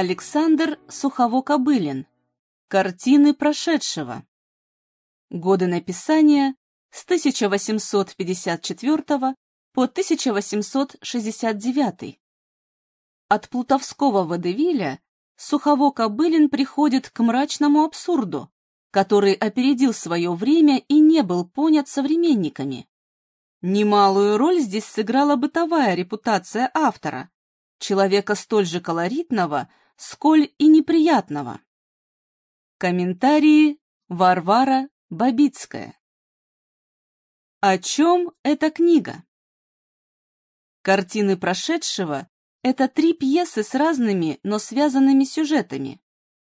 Александр Сухово-Кобылин. Картины прошедшего. Годы написания с 1854 по 1869. От плутовского водевиля Сухово-Кобылин приходит к мрачному абсурду, который опередил свое время и не был понят современниками. Немалую роль здесь сыграла бытовая репутация автора, человека столь же колоритного, сколь и неприятного. Комментарии Варвара Бабицкая. О чем эта книга? Картины прошедшего – это три пьесы с разными, но связанными сюжетами.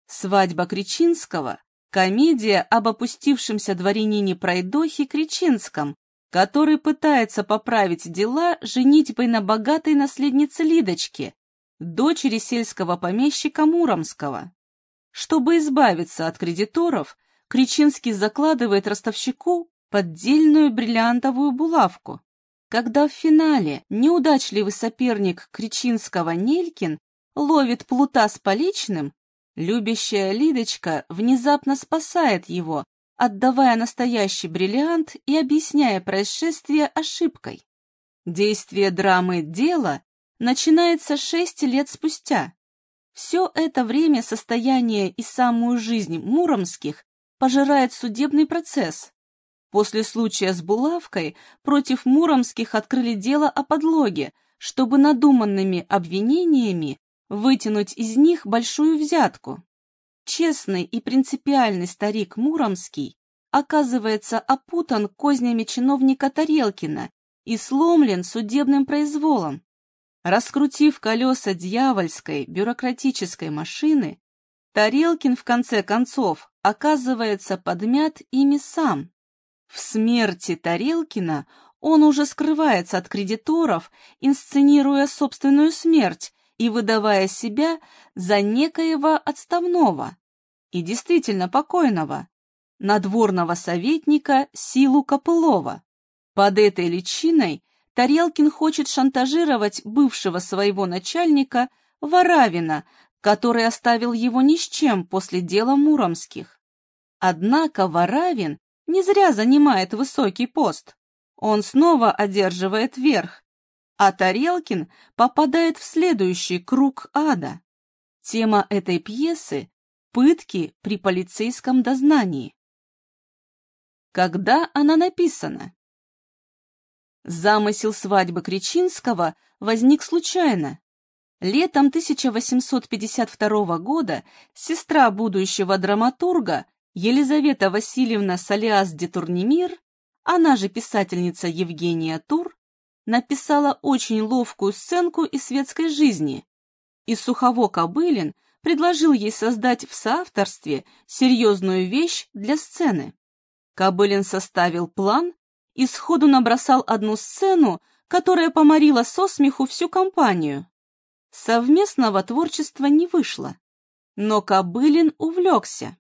«Свадьба Кричинского» – комедия об опустившемся дворянине Пройдохе Кричинском, который пытается поправить дела женитьбой на богатой наследнице Лидочке, дочери сельского помещика Муромского. Чтобы избавиться от кредиторов, Кричинский закладывает ростовщику поддельную бриллиантовую булавку. Когда в финале неудачливый соперник Кричинского Нелькин ловит плута с поличным, любящая Лидочка внезапно спасает его, отдавая настоящий бриллиант и объясняя происшествие ошибкой. Действие драмы «Дело» начинается шесть лет спустя. Все это время состояние и самую жизнь Муромских пожирает судебный процесс. После случая с булавкой против Муромских открыли дело о подлоге, чтобы надуманными обвинениями вытянуть из них большую взятку. Честный и принципиальный старик Муромский оказывается опутан кознями чиновника Тарелкина и сломлен судебным произволом. Раскрутив колеса дьявольской бюрократической машины, Тарелкин в конце концов оказывается подмят ими сам. В смерти Тарелкина он уже скрывается от кредиторов, инсценируя собственную смерть и выдавая себя за некоего отставного и действительно покойного, надворного советника Силу Копылова. Под этой личиной Тарелкин хочет шантажировать бывшего своего начальника Варавина, который оставил его ни с чем после дела Муромских. Однако Варавин не зря занимает высокий пост. Он снова одерживает верх, а Тарелкин попадает в следующий круг ада. Тема этой пьесы – пытки при полицейском дознании. Когда она написана? Замысел свадьбы Кричинского возник случайно. Летом 1852 года сестра будущего драматурга Елизавета Васильевна Салиас де Турнемир, она же писательница Евгения Тур, написала очень ловкую сценку из светской жизни, и Сухово Кобылин предложил ей создать в соавторстве серьезную вещь для сцены. Кобылин составил план и сходу набросал одну сцену, которая поморила со смеху всю компанию. Совместного творчества не вышло, но Кобылин увлекся.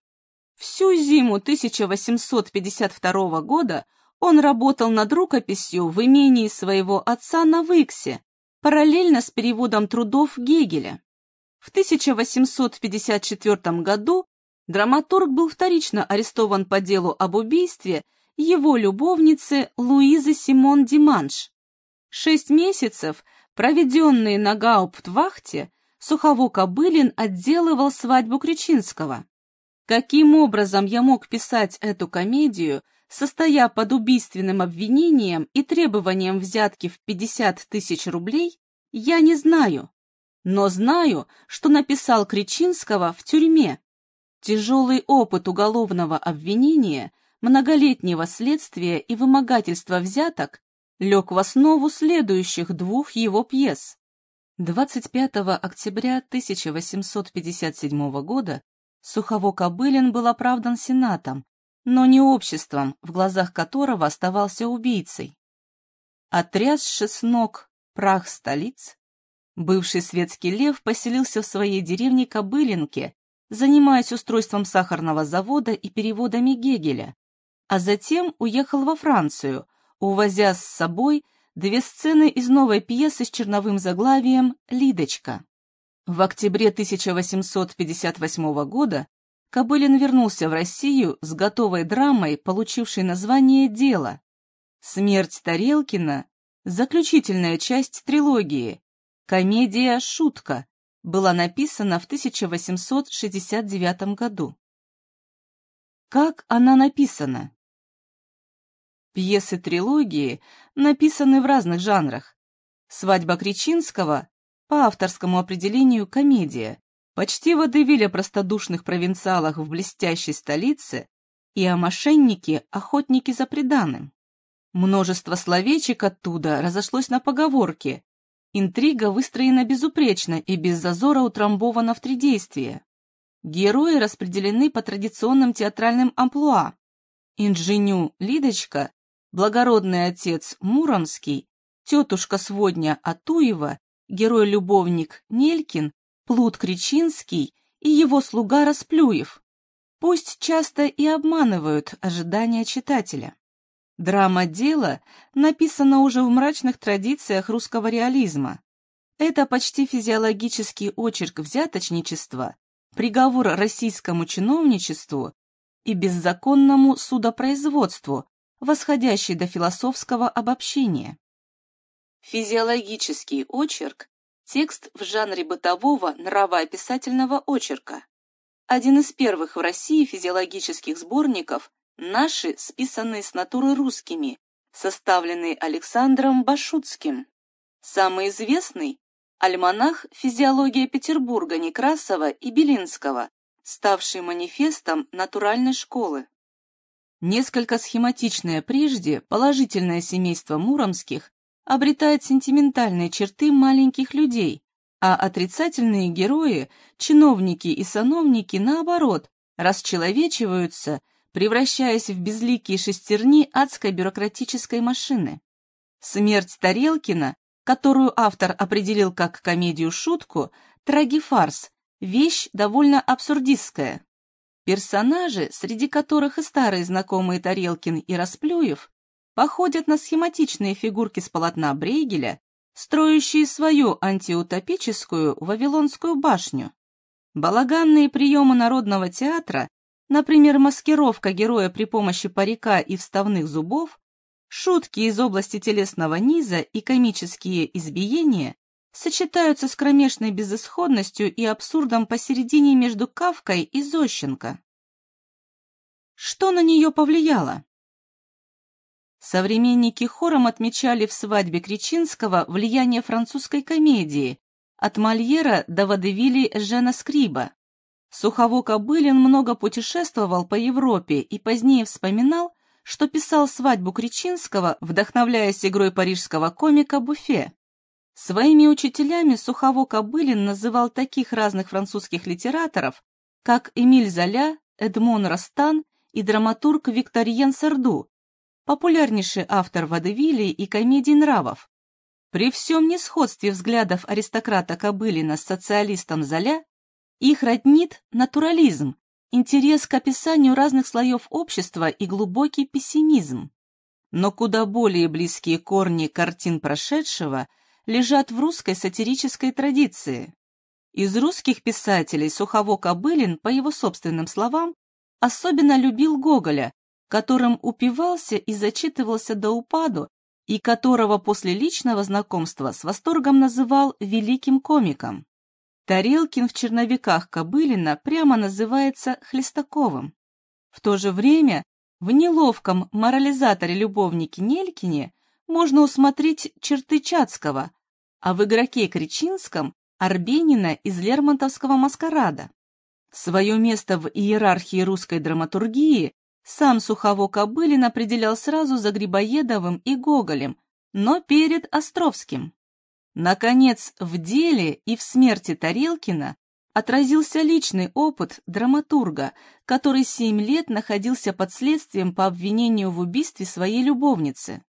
Всю зиму 1852 года он работал над рукописью в имении своего отца на Выксе, параллельно с переводом трудов Гегеля. В 1854 году драматург был вторично арестован по делу об убийстве его любовницы Луизы Симон Диманш. Шесть месяцев, проведенные на гауптвахте, Сухово-Кобылин отделывал свадьбу Кричинского. Каким образом я мог писать эту комедию – состоя под убийственным обвинением и требованием взятки в 50 тысяч рублей, я не знаю. Но знаю, что написал Кричинского в тюрьме. Тяжелый опыт уголовного обвинения, многолетнего следствия и вымогательства взяток лег в основу следующих двух его пьес. 25 октября 1857 года Сухово-Кобылин был оправдан Сенатом но не обществом, в глазах которого оставался убийцей. Отрясши с прах столиц, бывший светский лев поселился в своей деревне Кобылинке, занимаясь устройством сахарного завода и переводами Гегеля, а затем уехал во Францию, увозя с собой две сцены из новой пьесы с черновым заглавием «Лидочка». В октябре 1858 года Кобылин вернулся в Россию с готовой драмой, получившей название «Дело». «Смерть Тарелкина» — заключительная часть трилогии. Комедия «Шутка» была написана в 1869 году. Как она написана? Пьесы трилогии написаны в разных жанрах. «Свадьба Кричинского» по авторскому определению комедия, почти водевиль о простодушных провинциалах в блестящей столице и о мошеннике, охотнике за преданным. Множество словечек оттуда разошлось на поговорке. Интрига выстроена безупречно и без зазора утрамбована в три действия. Герои распределены по традиционным театральным амплуа. Инженю Лидочка, благородный отец Муромский, тетушка Сводня Атуева герой-любовник Нелькин, Плут Кричинский и его слуга Расплюев. Пусть часто и обманывают ожидания читателя. Драма дела написана уже в мрачных традициях русского реализма. Это почти физиологический очерк взяточничества, приговор российскому чиновничеству и беззаконному судопроизводству, восходящий до философского обобщения. Физиологический очерк – текст в жанре бытового нравоописательного очерка. Один из первых в России физиологических сборников – наши, списанные с натуры русскими, составленный Александром Башутским. Самый известный – альманах «Физиология Петербурга» Некрасова и Белинского, ставший манифестом натуральной школы. Несколько схематичное прежде положительное семейство Муромских обретает сентиментальные черты маленьких людей, а отрицательные герои, чиновники и сановники, наоборот, расчеловечиваются, превращаясь в безликие шестерни адской бюрократической машины. Смерть Тарелкина, которую автор определил как комедию-шутку, трагифарс, вещь довольно абсурдистская. Персонажи, среди которых и старые знакомые Тарелкин и Расплюев, походят на схематичные фигурки с полотна Брейгеля, строящие свою антиутопическую Вавилонскую башню. Балаганные приемы народного театра, например, маскировка героя при помощи парика и вставных зубов, шутки из области телесного низа и комические избиения сочетаются с кромешной безысходностью и абсурдом посередине между Кавкой и Зощенко. Что на нее повлияло? Современники хором отмечали в свадьбе Кричинского влияние французской комедии от Мольера до водевили Жена Скриба. Суховок Обылин много путешествовал по Европе и позднее вспоминал, что писал свадьбу Кричинского, вдохновляясь игрой парижского комика Буфе. Своими учителями Суховок Обылин называл таких разных французских литераторов, как Эмиль Золя, Эдмон Растан и драматург Викториен Сарду, популярнейший автор водевилей и комедий нравов. При всем несходстве взглядов аристократа Кобылина с социалистом Золя, их роднит натурализм, интерес к описанию разных слоев общества и глубокий пессимизм. Но куда более близкие корни картин прошедшего лежат в русской сатирической традиции. Из русских писателей Суховок Кобылин, по его собственным словам, особенно любил Гоголя, которым упивался и зачитывался до упаду, и которого после личного знакомства с восторгом называл великим комиком. Тарелкин в черновиках Кобылина прямо называется Хлестаковым. В то же время в неловком морализаторе-любовнике Нелькине можно усмотреть черты Чацкого, а в игроке Кричинском – Арбенина из Лермонтовского «Маскарада». Свое место в иерархии русской драматургии сам Сухово Кобылин определял сразу за Грибоедовым и Гоголем, но перед Островским. Наконец, в деле и в смерти Тарелкина отразился личный опыт драматурга, который семь лет находился под следствием по обвинению в убийстве своей любовницы.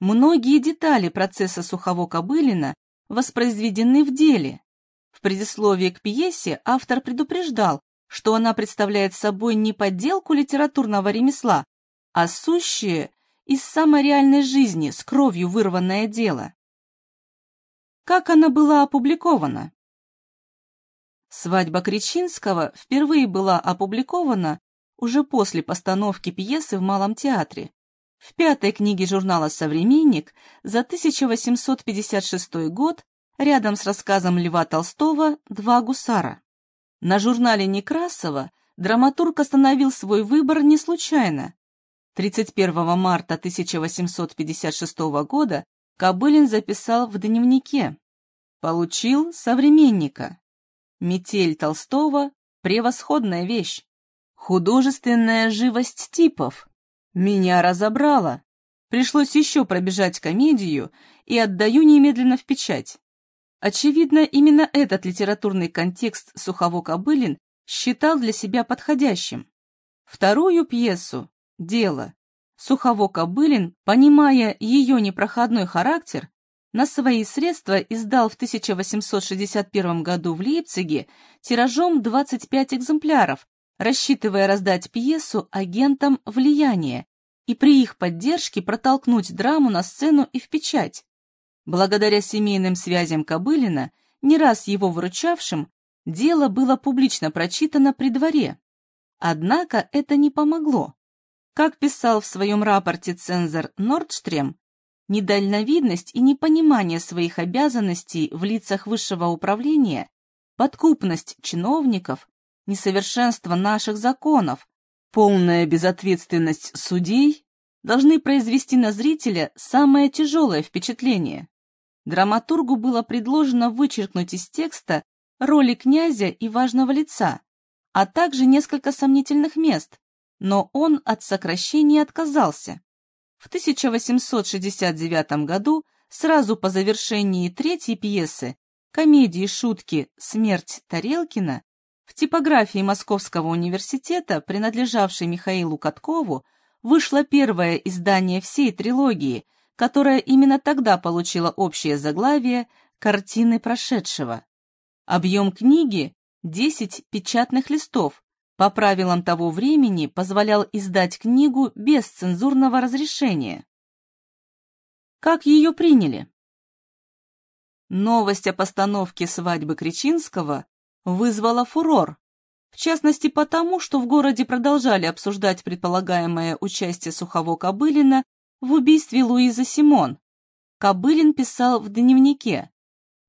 Многие детали процесса Сухово-Кобылина воспроизведены в деле. В предисловии к пьесе автор предупреждал, что она представляет собой не подделку литературного ремесла, а сущее из самой реальной жизни с кровью вырванное дело. Как она была опубликована? Свадьба Кричинского впервые была опубликована уже после постановки пьесы в Малом театре, в пятой книге журнала «Современник» за 1856 год рядом с рассказом Льва Толстого «Два гусара». На журнале Некрасова драматург остановил свой выбор не случайно. 31 марта 1856 года Кобылин записал в дневнике «Получил современника». Метель Толстого — превосходная вещь. Художественная живость типов. Меня разобрала. Пришлось еще пробежать комедию и отдаю немедленно в печать. Очевидно, именно этот литературный контекст Сухово-Кобылин считал для себя подходящим. Вторую пьесу «Дело» Сухово-Кобылин, понимая ее непроходной характер, на свои средства издал в 1861 году в Лейпциге тиражом 25 экземпляров, рассчитывая раздать пьесу агентам влияния и при их поддержке протолкнуть драму на сцену и в печать. Благодаря семейным связям Кобылина, не раз его выручавшим, дело было публично прочитано при дворе. Однако это не помогло. Как писал в своем рапорте цензор Нордштрем, недальновидность и непонимание своих обязанностей в лицах высшего управления, подкупность чиновников, несовершенство наших законов, полная безответственность судей должны произвести на зрителя самое тяжелое впечатление. Драматургу было предложено вычеркнуть из текста роли князя и важного лица, а также несколько сомнительных мест, но он от сокращения отказался. В 1869 году, сразу по завершении третьей пьесы, комедии шутки «Смерть Тарелкина», в типографии Московского университета, принадлежавшей Михаилу Каткову, вышло первое издание всей трилогии, которое именно тогда получило общее заглавие «Картины прошедшего». Объем книги – 10 печатных листов, по правилам того времени позволял издать книгу без цензурного разрешения. Как ее приняли? Новость о постановке свадьбы Кричинского вызвала фурор, в частности потому, что в городе продолжали обсуждать предполагаемое участие Сухово Кобылина в убийстве Луизы Симон. Кобылин писал в дневнике.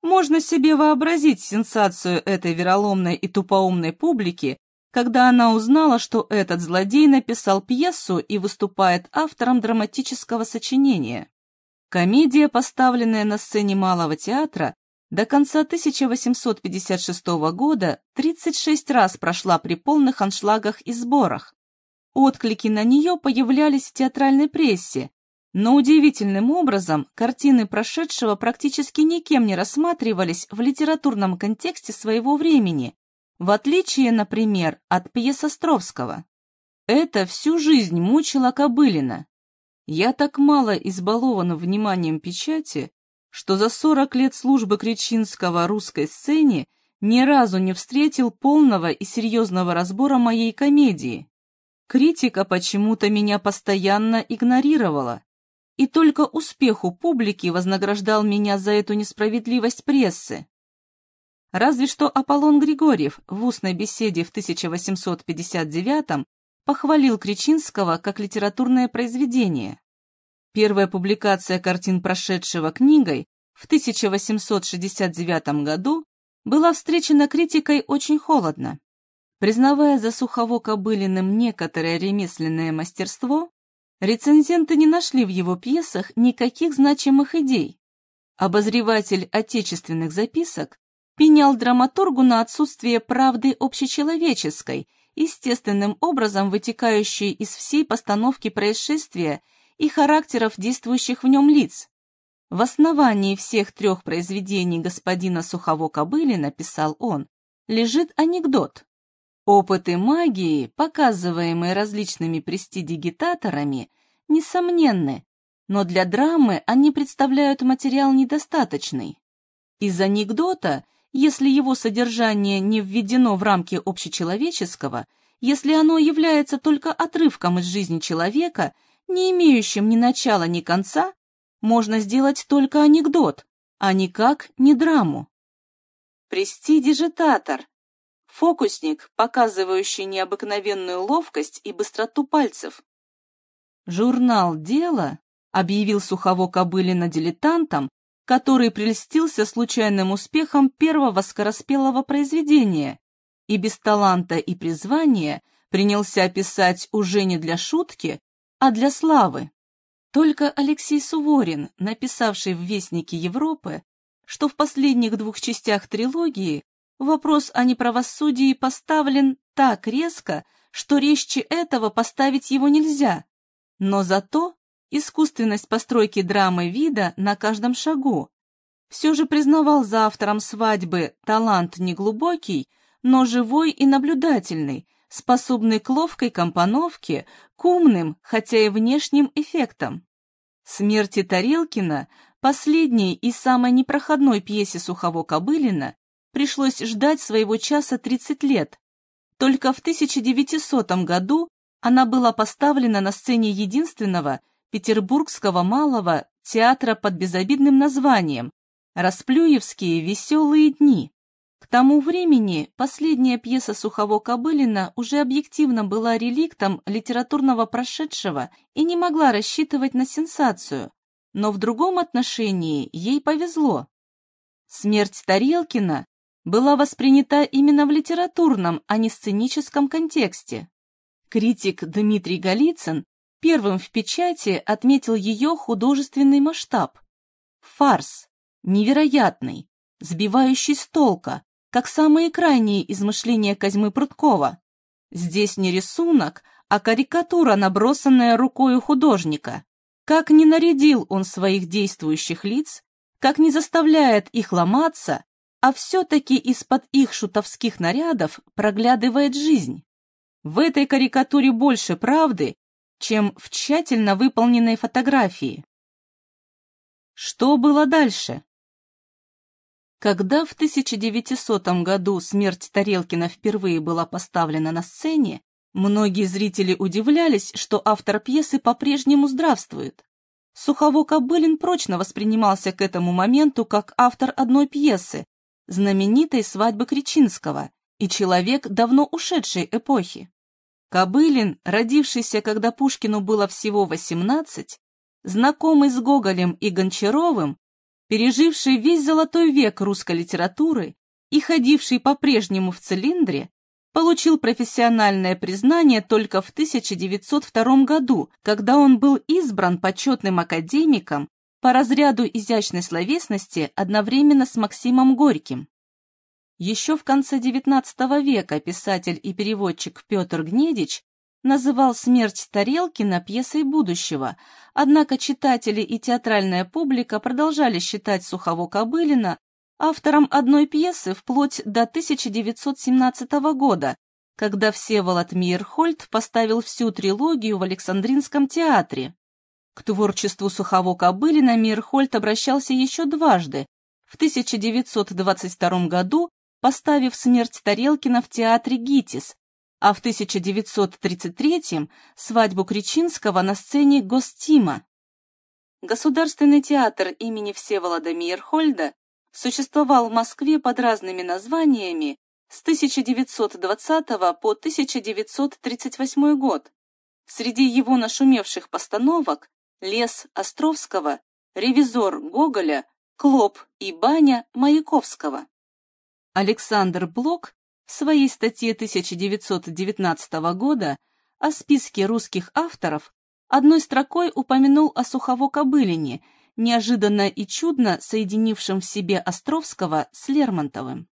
Можно себе вообразить сенсацию этой вероломной и тупоумной публики, когда она узнала, что этот злодей написал пьесу и выступает автором драматического сочинения. Комедия, поставленная на сцене Малого театра, до конца 1856 года 36 раз прошла при полных аншлагах и сборах. Отклики на нее появлялись в театральной прессе, но удивительным образом картины прошедшего практически никем не рассматривались в литературном контексте своего времени, в отличие, например, от пьес Островского. Это всю жизнь мучило Кобылина. Я так мало избалован вниманием печати, что за 40 лет службы Кричинского русской сцене ни разу не встретил полного и серьезного разбора моей комедии. Критика почему-то меня постоянно игнорировала, и только успех у публики вознаграждал меня за эту несправедливость прессы. Разве что Аполлон Григорьев в устной беседе в 1859 похвалил Кричинского как литературное произведение. Первая публикация картин прошедшего книгой в 1869 году была встречена критикой очень холодно. Признавая за Сухово-Кобылиным некоторое ремесленное мастерство, рецензенты не нашли в его пьесах никаких значимых идей. Обозреватель отечественных записок пенял драматургу на отсутствие правды общечеловеческой, естественным образом вытекающей из всей постановки происшествия и характеров действующих в нем лиц. В основании всех трех произведений господина Сухово-Кобылина, писал он, лежит анекдот. Опыты магии, показываемые различными престидигитаторами, несомненны, но для драмы они представляют материал недостаточный. Из анекдота, если его содержание не введено в рамки общечеловеческого, если оно является только отрывком из жизни человека не имеющим ни начала, ни конца, можно сделать только анекдот, а никак не драму. Престидижитатор, Фокусник, показывающий необыкновенную ловкость и быстроту пальцев. Журнал «Дело» объявил Сухово Кобылина дилетантом, который прельстился случайным успехом первого скороспелого произведения и без таланта и призвания принялся писать уже не для шутки, а для славы. Только Алексей Суворин, написавший в Вестнике Европы, что в последних двух частях трилогии вопрос о неправосудии поставлен так резко, что резче этого поставить его нельзя, но зато искусственность постройки драмы вида на каждом шагу. Все же признавал за автором свадьбы талант неглубокий, но живой и наблюдательный, способный к ловкой компоновке, к умным, хотя и внешним эффектам. Смерти Тарелкина, последней и самой непроходной пьесе Сухово-Кобылина, пришлось ждать своего часа 30 лет. Только в 1900 году она была поставлена на сцене единственного петербургского малого театра под безобидным названием «Расплюевские веселые дни». К тому времени последняя пьеса Сухово-Кобылина уже объективно была реликтом литературного прошедшего и не могла рассчитывать на сенсацию, но в другом отношении ей повезло. Смерть Тарелкина была воспринята именно в литературном, а не сценическом контексте. Критик Дмитрий Голицын первым в печати отметил ее художественный масштаб. Фарс, невероятный, сбивающий с толка, как самые крайние измышления Козьмы Прудкова. Здесь не рисунок, а карикатура, набросанная рукою художника. Как не нарядил он своих действующих лиц, как не заставляет их ломаться, а все-таки из-под их шутовских нарядов проглядывает жизнь. В этой карикатуре больше правды, чем в тщательно выполненной фотографии. Что было дальше? Когда в 1900 году смерть Тарелкина впервые была поставлена на сцене, многие зрители удивлялись, что автор пьесы по-прежнему здравствует. Сухово-Кобылин прочно воспринимался к этому моменту как автор одной пьесы, знаменитой «Свадьбы Кричинского» и человек давно ушедшей эпохи. Кобылин, родившийся, когда Пушкину было всего 18, знакомый с Гоголем и Гончаровым, переживший весь золотой век русской литературы и ходивший по-прежнему в цилиндре, получил профессиональное признание только в 1902 году, когда он был избран почетным академиком по разряду изящной словесности одновременно с Максимом Горьким. Еще в конце XIX века писатель и переводчик Петр Гнедич называл «Смерть Тарелкина» пьесой будущего, однако читатели и театральная публика продолжали считать Сухово-Кобылина автором одной пьесы вплоть до 1917 года, когда Всеволод Мейерхольд поставил всю трилогию в Александринском театре. К творчеству Сухово-Кобылина Мейерхольд обращался еще дважды, в 1922 году поставив смерть Тарелкина в театре «Гитис», а в 1933-м свадьбу Кричинского на сцене Гостима. Государственный театр имени Всеволода Мейерхольда существовал в Москве под разными названиями с 1920 по 1938 год. Среди его нашумевших постановок «Лес Островского», «Ревизор Гоголя», «Клоп» и «Баня» Маяковского. Александр Блок своей статье 1919 года о списке русских авторов одной строкой упомянул о Сухово-Кобылине, неожиданно и чудно соединившем в себе Островского с Лермонтовым.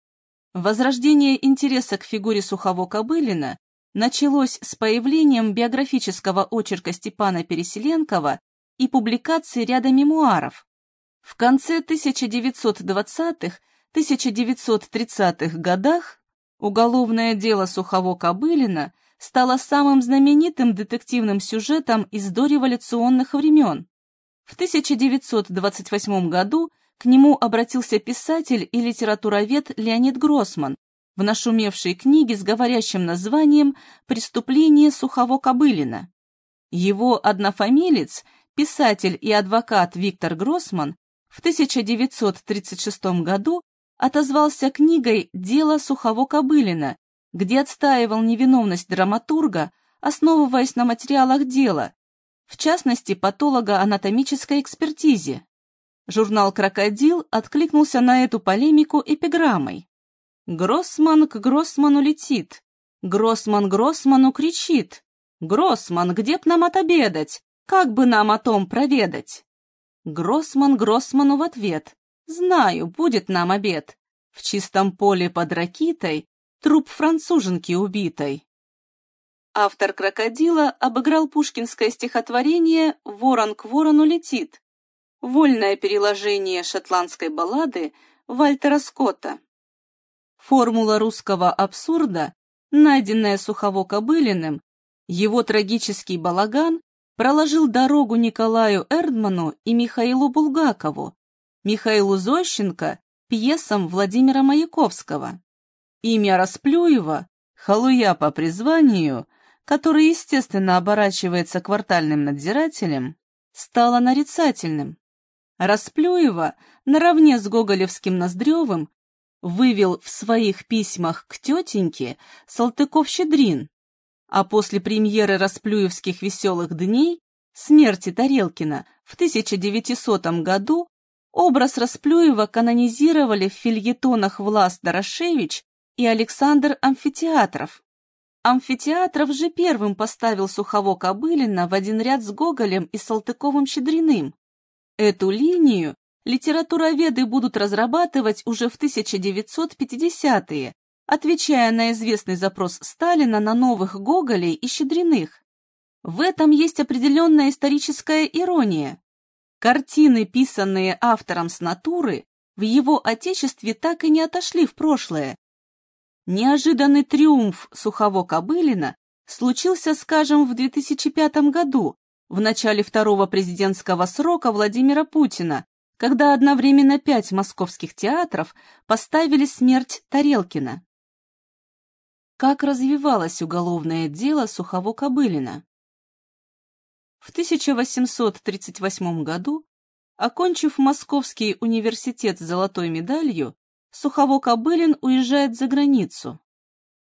Возрождение интереса к фигуре Сухово-Кобылина началось с появлением биографического очерка Степана Переселенкова и публикации ряда мемуаров. В конце 1920-х 1930-х годах уголовное дело Сухово-Кобылина стало самым знаменитым детективным сюжетом из дореволюционных времен. В 1928 году к нему обратился писатель и литературовед Леонид Гроссман в нашумевшей книге с говорящим названием «Преступление Сухово-Кобылина». Его однофамилец, писатель и адвокат Виктор Гроссман, в 1936 году отозвался книгой «Дело Сухово-Кобылина», где отстаивал невиновность драматурга, основываясь на материалах дела, в частности, патолого-анатомической экспертизе. Журнал «Крокодил» откликнулся на эту полемику эпиграммой. «Гроссман к Гроссману летит, Гроссман Гроссману кричит, «Гроссман, где б нам отобедать? Как бы нам о том проведать?» Гроссман Гроссману в ответ, «Знаю, будет нам обед. В чистом поле под ракитой труп француженки убитой». Автор «Крокодила» обыграл пушкинское стихотворение «Ворон к ворону летит», вольное переложение шотландской баллады Вальтера Скотта. Формула русского абсурда, найденная Сухово-Кобылиным, его трагический балаган проложил дорогу Николаю Эрдману и Михаилу Булгакову, Михаилу Зощенко пьесам Владимира Маяковского. Имя Расплюева, халуя по призванию, который, естественно, оборачивается квартальным надзирателем, стало нарицательным. Расплюева, наравне с Гоголевским Ноздревым, вывел в своих письмах к тетеньке Салтыков-Щедрин, а после премьеры Расплюевских «Веселых дней» смерти Тарелкина в 1900 году образ Расплюева канонизировали в фильетонах Влас Дорошевич и Александр Амфитеатров. Амфитеатров же первым поставил Сухово-Кобылина в один ряд с Гоголем и Салтыковым-Щедриным, Эту линию литературоведы будут разрабатывать уже в 1950-е, отвечая на известный запрос Сталина на новых Гоголей и Щедриных. В этом есть определенная историческая ирония. Картины, писанные автором с натуры, в его отечестве так и не отошли в прошлое. Неожиданный триумф Сухово-Кобылина случился, скажем, в 2005 году, в начале второго президентского срока Владимира Путина, когда одновременно пять московских театров поставили смерть Тарелкина. Как развивалось уголовное дело Сухово-Кобылина? В 1838 году, окончив Московский университет с золотой медалью, Сухово-Кобылин уезжает за границу.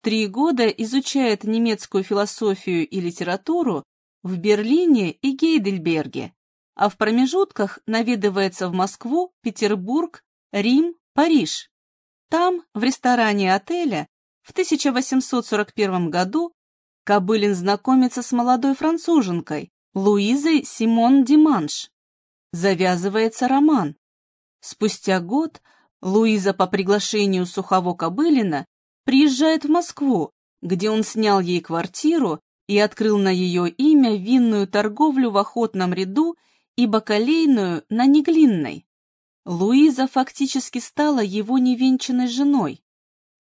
Три года изучает немецкую философию и литературу в Берлине и Гейдельберге, а в промежутках наведывается в Москву, Петербург, Рим, Париж. Там, в ресторане отеля, в 1841 году Кобылин знакомится с молодой француженкой Луизой Симон Диманш. Завязывается роман. Спустя год Луиза по приглашению Сухово Кобылина приезжает в Москву, где он снял ей квартиру и открыл на ее имя винную торговлю в охотном ряду и бакалейную на Неглинной. Луиза фактически стала его невенчанной женой.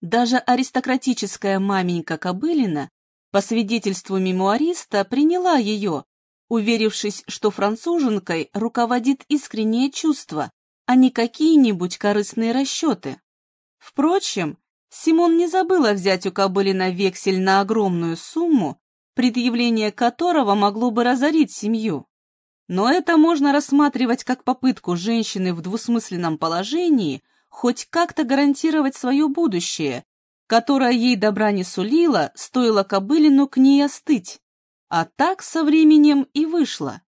Даже аристократическая маменька Кобылина, по свидетельству мемуариста, приняла ее, уверившись, что француженкой руководит искреннее чувство, а не какие-нибудь корыстные расчеты. Впрочем, Симон не забыла взять у Кобылина вексель на огромную сумму, предъявление которого могло бы разорить семью. Но это можно рассматривать как попытку женщины в двусмысленном положении хоть как-то гарантировать свое будущее, которое ей добра не сулило, стоило Кобылину к ней остыть. А так со временем и вышло.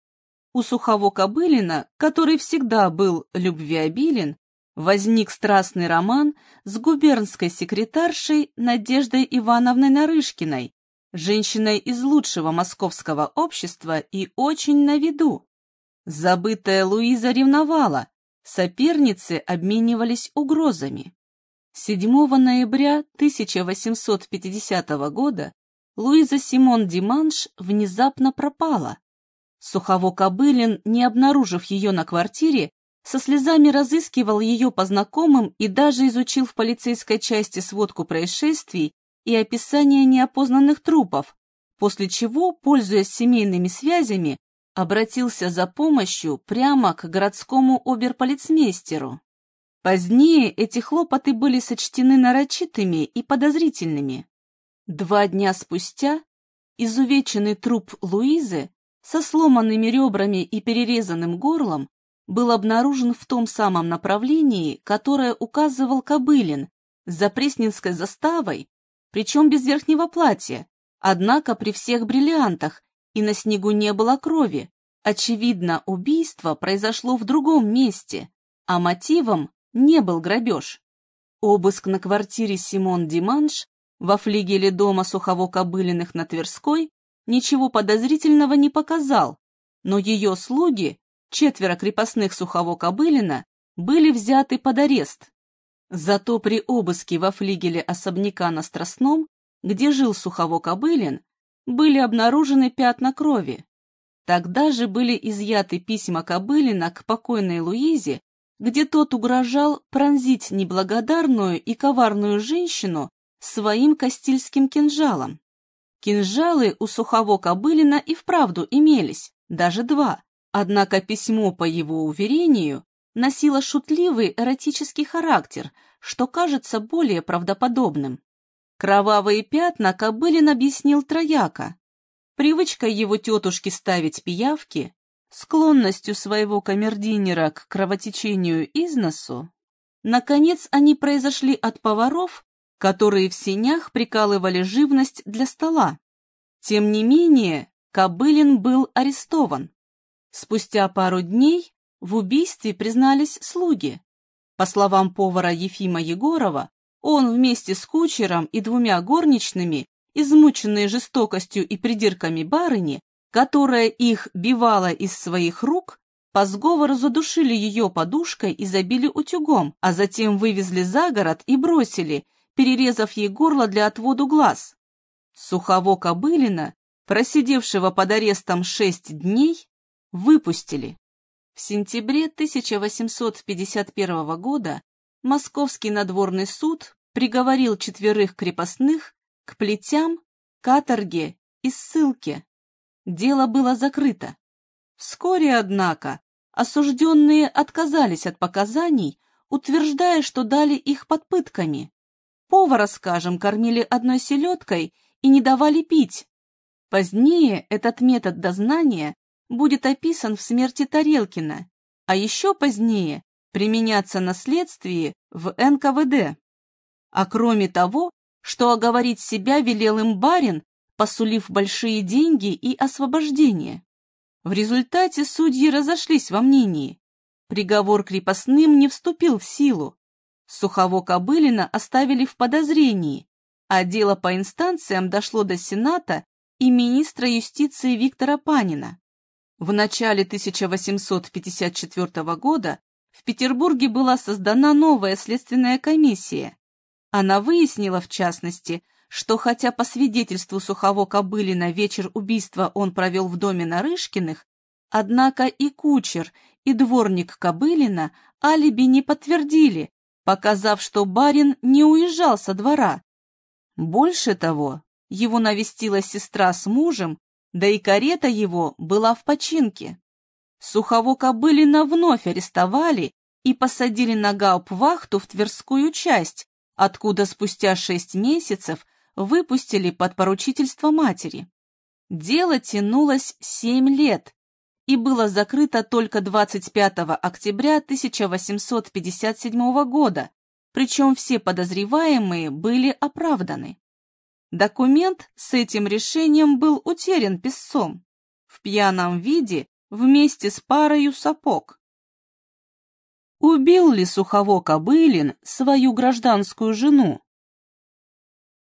У Сухово Кобылина, который всегда был любвеобилен, возник страстный роман с губернской секретаршей Надеждой Ивановной Нарышкиной, женщиной из лучшего московского общества и очень на виду. Забытая Луиза ревновала, соперницы обменивались угрозами. 7 ноября 1850 года Луиза Симон Диманш внезапно пропала. Сухово-Кобылин, не обнаружив ее на квартире, со слезами разыскивал ее по знакомым и даже изучил в полицейской части сводку происшествий и описание неопознанных трупов, после чего, пользуясь семейными связями, обратился за помощью прямо к городскому оберполицмейстеру. Позднее эти хлопоты были сочтены нарочитыми и подозрительными. Два дня спустя изувеченный труп Луизы со сломанными ребрами и перерезанным горлом был обнаружен в том самом направлении, которое указывал Кобылин, за Пресненской заставой причем без верхнего платья, однако при всех бриллиантах, и на снегу не было крови. Очевидно, убийство произошло в другом месте, а мотивом не был грабеж. Обыск на квартире Симон Диманш во флигеле дома Сухово-Кобылиных на Тверской ничего подозрительного не показал, но ее слуги, четверо крепостных Сухово-Кобылина, были взяты под арест. Зато при обыске во флигеле особняка на Страстном, где жил Сухово-Кобылин, были обнаружены пятна крови. Тогда же были изъяты письма Кобылина к покойной Луизе, где тот угрожал пронзить неблагодарную и коварную женщину своим кастильским кинжалом. Кинжалы у Сухово Кобылина и вправду имелись, даже два, однако письмо, по его уверению, носило шутливый эротический характер, что кажется более правдоподобным. Кровавые пятна Кобылин объяснил трояко. Привычкой его тетушки ставить пиявки, склонностью своего камердинера к кровотечению из носу, наконец они произошли от поваров, которые в сенях прикалывали живность для стола. Тем не менее, Кобылин был арестован. Спустя пару дней в убийстве признались слуги. По словам повара Ефима Егорова, он вместе с кучером и двумя горничными, измученные жестокостью и придирками барыни, которая их бивала из своих рук, по сговору задушили ее подушкой и забили утюгом, а затем вывезли за город и бросили, перерезав ей горло для отводу глаз. Сухово Кобылина, просидевшего под арестом шесть дней, выпустили. В сентябре 1851 года Московский надворный суд приговорил четверых крепостных к плетям, каторге и ссылке. Дело было закрыто. Вскоре, однако, осужденные отказались от показаний, утверждая, что дали их под пытками. Повара, скажем, кормили одной селедкой и не давали пить. Позднее этот метод дознания будет описан в смерти Тарелкина, а еще позднее применяться на следствии в НКВД. А кроме того, что оговорить себя велел им барин, посулив большие деньги и освобождение. В результате судьи разошлись во мнении. Приговор крепостным не вступил в силу, Сухово Кобылина оставили в подозрении, а дело по инстанциям дошло до Сената и министра юстиции Виктора Панина. В начале 1854 года в Петербурге была создана новая следственная комиссия. Она выяснила, в частности, что хотя по свидетельству Сухово Кобылина вечер убийства он провел в доме Нарышкиных, однако и кучер, и дворник Кобылина алиби не подтвердили, показав, что барин не уезжал со двора. Больше того, его навестила сестра с мужем, да и карета его была в починке. Сухово Кобылина вновь арестовали и посадили на гауптвахту в Тверскую часть, откуда спустя шесть месяцев выпустили под поручительство матери. Дело тянулось семь лет, и было закрыто только 25 октября 1857 года, причем все подозреваемые были оправданы. Документ с этим решением был утерян писцом в пьяном виде вместе с парою сапог. Убил ли Сухово Кобылин свою гражданскую жену?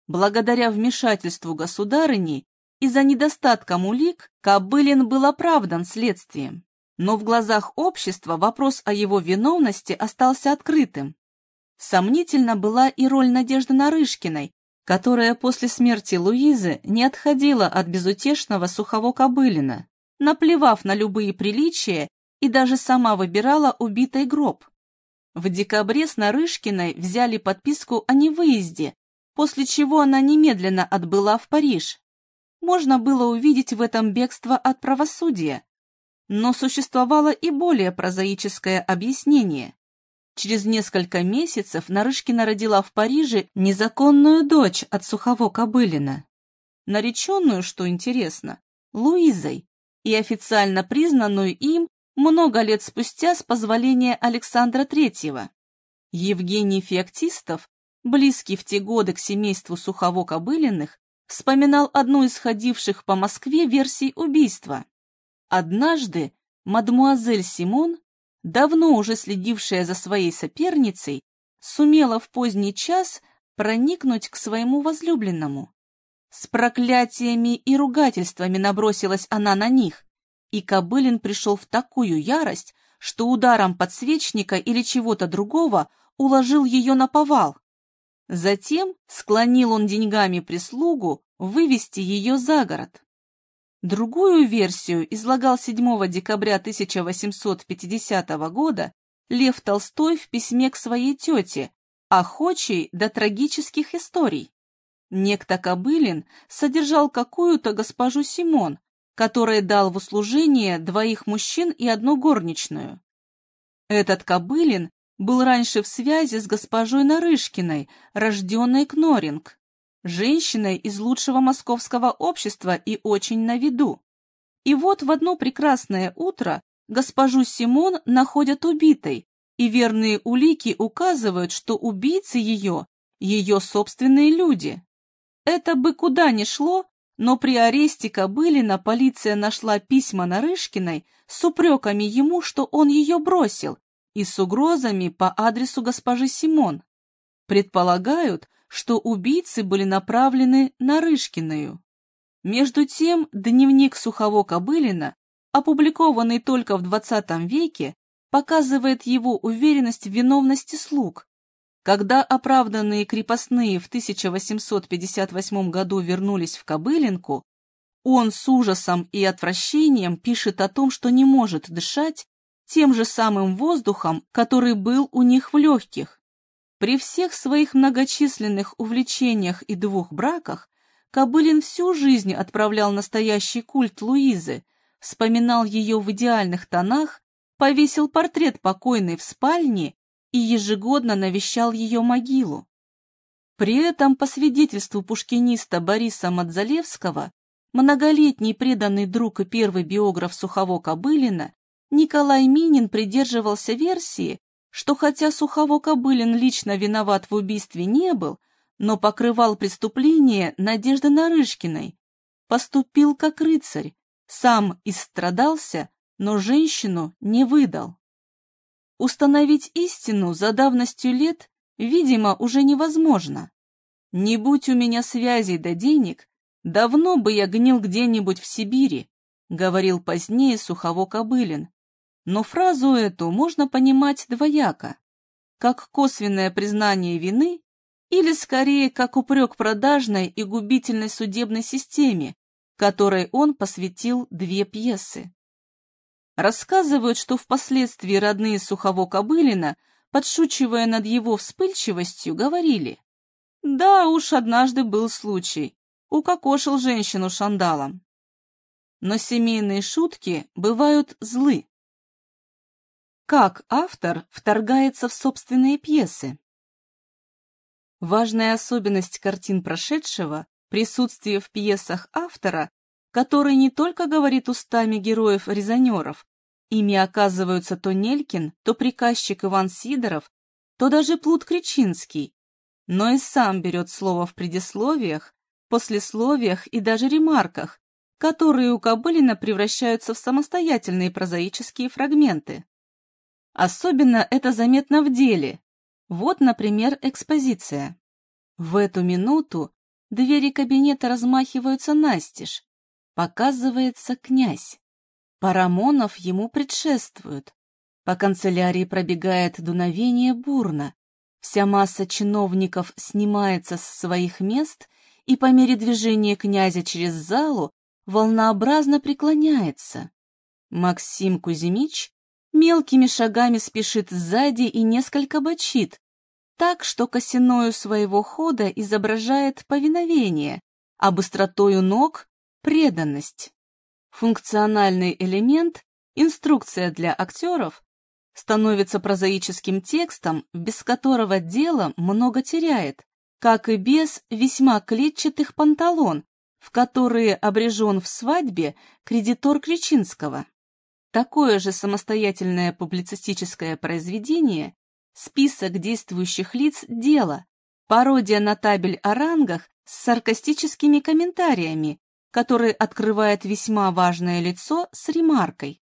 Благодаря вмешательству государыни из-за недостатка улик Кобылин был оправдан следствием, но в глазах общества вопрос о его виновности остался открытым. Сомнительна была и роль Надежды Нарышкиной, которая после смерти Луизы не отходила от безутешного сухого Кобылина, наплевав на любые приличия и даже сама выбирала убитый гроб. В декабре с Нарышкиной взяли подписку о невыезде, после чего она немедленно отбыла в Париж можно было увидеть в этом бегство от правосудия. Но существовало и более прозаическое объяснение. Через несколько месяцев Нарышкина родила в Париже незаконную дочь от Сухово Кобылина, нареченную, что интересно, Луизой, и официально признанную им много лет спустя с позволения Александра III. Евгений Феоктистов близкий в те годы к семейству Сухово-Кобылиных, вспоминал одну из ходивших по Москве версий убийства. Однажды мадмуазель Симон, давно уже следившая за своей соперницей, сумела в поздний час проникнуть к своему возлюбленному. С проклятиями и ругательствами набросилась она на них, и Кобылин пришел в такую ярость, что ударом подсвечника или чего-то другого уложил ее на повал. Затем склонил он деньгами прислугу вывести ее за город. Другую версию излагал 7 декабря 1850 года Лев Толстой в письме к своей тете, охочей до трагических историй. Некто Кобылин содержал какую-то госпожу Симон, которой дал в услужение двоих мужчин и одну горничную. Этот Кобылин был раньше в связи с госпожой Нарышкиной, рожденной Кноринг, женщиной из лучшего московского общества и очень на виду. И вот в одно прекрасное утро госпожу Симон находят убитой, и верные улики указывают, что убийцы ее – ее собственные люди. Это бы куда ни шло, но при аресте Кобылина полиция нашла письма Нарышкиной с упреками ему, что он ее бросил, и с угрозами по адресу госпожи Симон. Предполагают, что убийцы были направлены на Рышкиную. Между тем, дневник Сухово-Кобылина, опубликованный только в XX веке, показывает его уверенность в виновности слуг. Когда оправданные крепостные в 1858 году вернулись в Кобылинку, он с ужасом и отвращением пишет о том, что не может дышать тем же самым воздухом, который был у них в легких. При всех своих многочисленных увлечениях и двух браках Кобылин всю жизнь отправлял настоящий культ Луизы, вспоминал ее в идеальных тонах, повесил портрет покойной в спальне и ежегодно навещал ее могилу. При этом, по свидетельству пушкиниста Бориса Мадзалевского, многолетний преданный друг и первый биограф Сухово-Кобылина Николай Минин придерживался версии, что хотя Сухово-Кобылин лично виноват в убийстве не был, но покрывал преступление Надежды Нарышкиной, поступил как рыцарь, сам истрадался, но женщину не выдал. Установить истину за давностью лет, видимо, уже невозможно. Не будь у меня связей да денег, давно бы я гнил где-нибудь в Сибири, говорил позднее Сухово-Кобылин, но фразу эту можно понимать двояко, как косвенное признание вины или скорее как упрек продажной и губительной судебной системе, которой он посвятил две пьесы. Рассказывают, что впоследствии родные Сухово-Кобылина, подшучивая над его вспыльчивостью, говорили «Да уж, однажды был случай, укокошил женщину шандалом». Но семейные шутки бывают злы. Как автор вторгается в собственные пьесы? Важная особенность картин прошедшего – присутствие в пьесах автора, который не только говорит устами героев-резонеров, ими оказываются то Нелькин, то приказчик Иван Сидоров, то даже Плут Кричинский, но и сам берет слово в предисловиях, послесловиях и даже ремарках, которые у Кобылина превращаются в самостоятельные прозаические фрагменты. Особенно это заметно в деле. Вот, например, экспозиция. В эту минуту двери кабинета размахиваются настежь. Показывается князь. Парамонов ему предшествуют. По канцелярии пробегает дуновение бурно. Вся масса чиновников снимается с своих мест и по мере движения князя через залу волнообразно преклоняется. Максим Кузьмич мелкими шагами спешит сзади и несколько бочит, так что косиною своего хода изображает повиновение, а быстротою ног — преданность. Функциональный элемент, инструкция для актеров, становится прозаическим текстом, без которого дело много теряет, как и без весьма клетчатых панталон, в которые обрежен в свадьбе кредитор Кричинского. Такое же самостоятельное публицистическое произведение «Список действующих лиц. Дело», Пародия на табель о рангах с саркастическими комментариями, который открывает весьма важное лицо с ремаркой.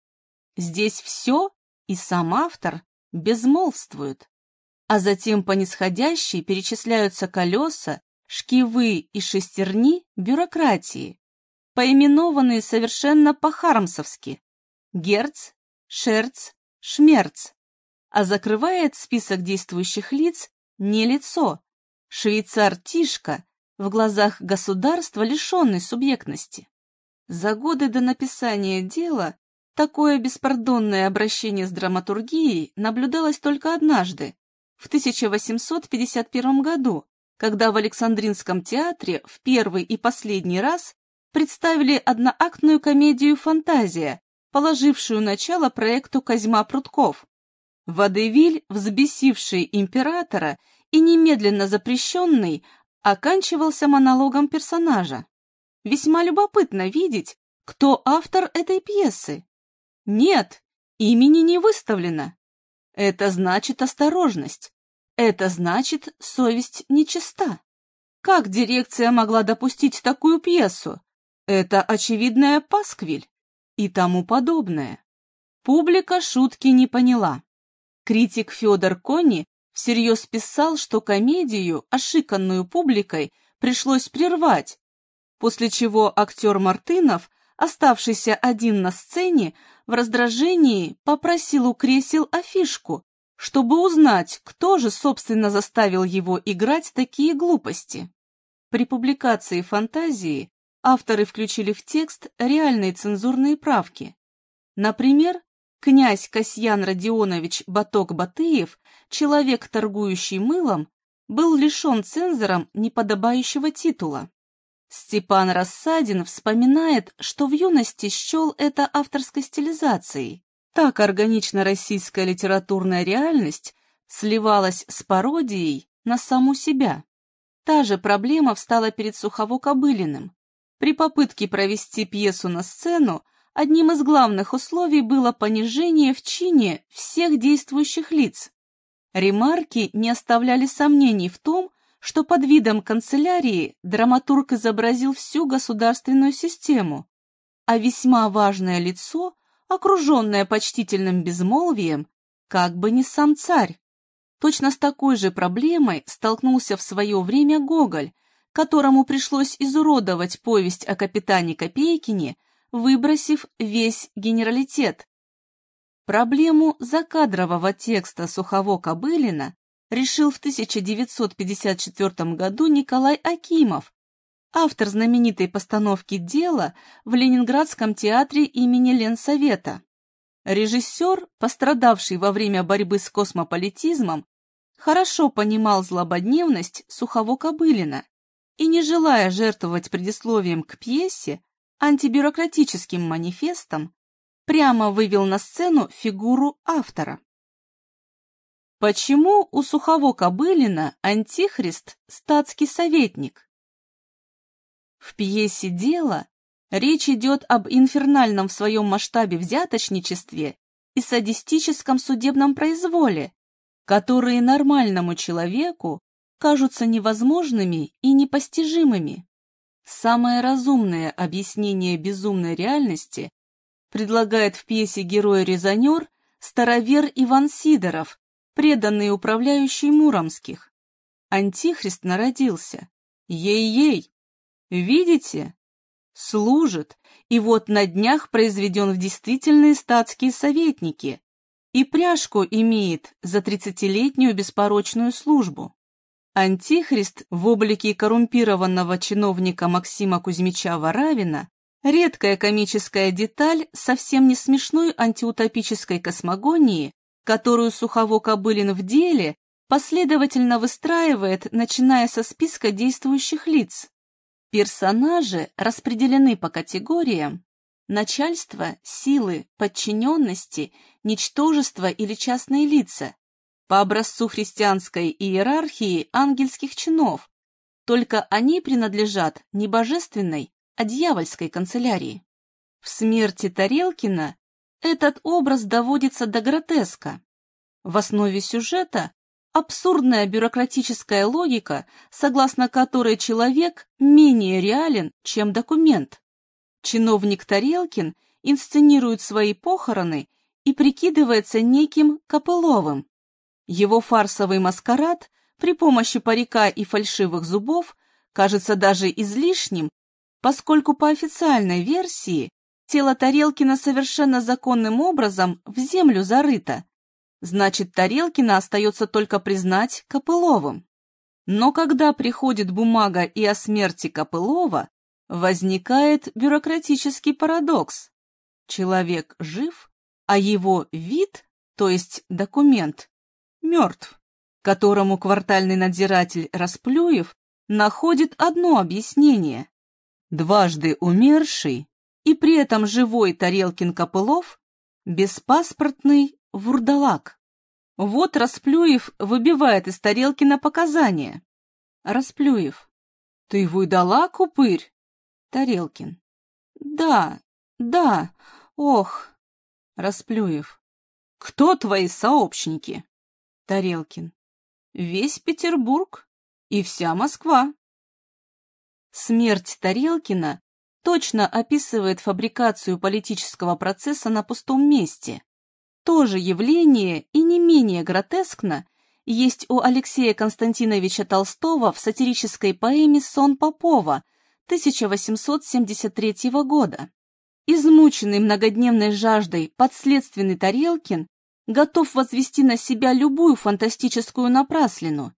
Здесь все, и сам автор, безмолвствует. А затем по нисходящей перечисляются колеса, шкивы и шестерни бюрократии, поименованные совершенно по-хармсовски – Герц, Шерц, Шмерц, а закрывает список действующих лиц не лицо, швейцар Тишка, в глазах государства лишенный субъектности. За годы до написания дела такое беспардонное обращение с драматургией наблюдалось только однажды, в 1851 году, когда в Александринском театре в первый и последний раз представили одноактную комедию «Фантазия», положившую начало проекту Козьма Прутков. Водевиль, взбесивший императора и немедленно запрещенный, оканчивался монологом персонажа. Весьма любопытно видеть, кто автор этой пьесы. Нет, имени не выставлено. Это значит осторожность. Это значит совесть нечиста. Как дирекция могла допустить такую пьесу? Это очевидная пасквиль и тому подобное. Публика шутки не поняла. Критик Федор Кони всерьез писал, что комедию, ошиканную публикой, пришлось прервать, после чего актер Мартынов, оставшийся один на сцене, в раздражении попросил у кресел афишку, чтобы узнать, кто же, собственно, заставил его играть такие глупости. При публикации фантазии авторы включили в текст реальные цензурные правки. Например, князь Касьян Родионович Баток-Батыев, человек, торгующий мылом, был лишен цензором неподобающего титула. Степан Рассадин вспоминает, что в юности счел это авторской стилизацией. Так органично российская литературная реальность сливалась с пародией на саму себя. Та же проблема встала перед Сухово-Кобылиным. При попытке провести пьесу на сцену одним из главных условий было понижение в чине всех действующих лиц. Ремарки не оставляли сомнений в том, что под видом канцелярии драматург изобразил всю государственную систему, а весьма важное лицо, окруженное почтительным безмолвием, как бы не сам царь. Точно с такой же проблемой столкнулся в свое время Гоголь, которому пришлось изуродовать повесть о капитане Копейкине, выбросив весь генералитет. Проблему закадрового текста Сухово-Кобылина решил в 1954 году Николай Акимов, автор знаменитой постановки «Дело» в Ленинградском театре имени Ленсовета. Режиссер, пострадавший во время борьбы с космополитизмом, хорошо понимал злободневность Сухово-Кобылина и, не желая жертвовать предисловием к пьесе, антибюрократическим манифестом, прямо вывел на сцену фигуру автора. Почему у Сухово-Кобылина антихрист – статский советник? В пьесе «Дело» речь идет об инфернальном в своем масштабе взяточничестве и садистическом судебном произволе, которые нормальному человеку кажутся невозможными и непостижимыми. Самое разумное объяснение безумной реальности предлагает в пьесе герой-резонер старовер Иван Сидоров, преданный управляющий Муромских. Антихрист народился. Ей-ей! Видите? Служит, и вот на днях произведен в действительные статские советники, и пряжку имеет за тридцатилетнюю беспорочную службу. Антихрист в облике коррумпированного чиновника Максима Кузьмича Варавина – редкая комическая деталь совсем не смешной антиутопической космогонии, которую Сухово-Кобылин в деле последовательно выстраивает, начиная со списка действующих лиц. Персонажи распределены по категориям начальство, силы, подчиненности, ничтожество или частные лица, по образцу христианской иерархии ангельских чинов, только они принадлежат не божественной, а дьявольской канцелярии. В смерти Тарелкина этот образ доводится до гротеска. В основе сюжета абсурдная бюрократическая логика, согласно которой человек менее реален, чем документ. Чиновник Тарелкин инсценирует свои похороны и прикидывается неким Копыловым. Его фарсовый маскарад при помощи парика и фальшивых зубов кажется даже излишним, поскольку по официальной версии тело Тарелкина совершенно законным образом в землю зарыто. Значит, Тарелкина остается только признать Копыловым. Но когда приходит бумага и о смерти Копылова, возникает бюрократический парадокс. Человек жив, а его вид, то есть документ, мертв, которому квартальный надзиратель Расплюев находит одно объяснение. Дважды умерший и при этом живой Тарелкин Копылов беспаспортный вурдалак. Вот Расплюев выбивает из Тарелкина показания. Расплюев. Ты вуйдалак, упырь? Тарелкин. Да, да, ох. Расплюев. Кто твои сообщники? Тарелкин. Весь Петербург и вся Москва. Смерть Тарелкина точно описывает фабрикацию политического процесса на пустом месте. То же явление и не менее гротескно есть у Алексея Константиновича Толстого в сатирической поэме «Сон Попова» 1873 года. Измученный многодневной жаждой подследственный Тарелкин готов возвести на себя любую фантастическую напраслину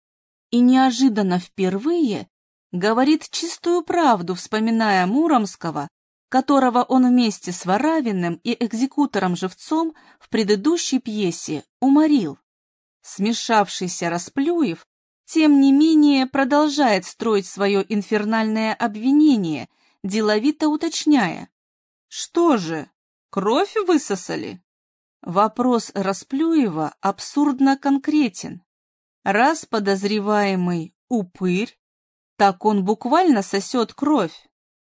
и неожиданно впервые говорит чистую правду, вспоминая Муромского, которого он вместе с Варавиным и экзекутором Живцом в предыдущей пьесе уморил. Смешавшийся Расплюев, тем не менее, продолжает строить свое инфернальное обвинение, деловито уточняя. Что же, кровь высосали? Вопрос Расплюева абсурдно конкретен. Раз подозреваемый упырь, так он буквально сосет кровь.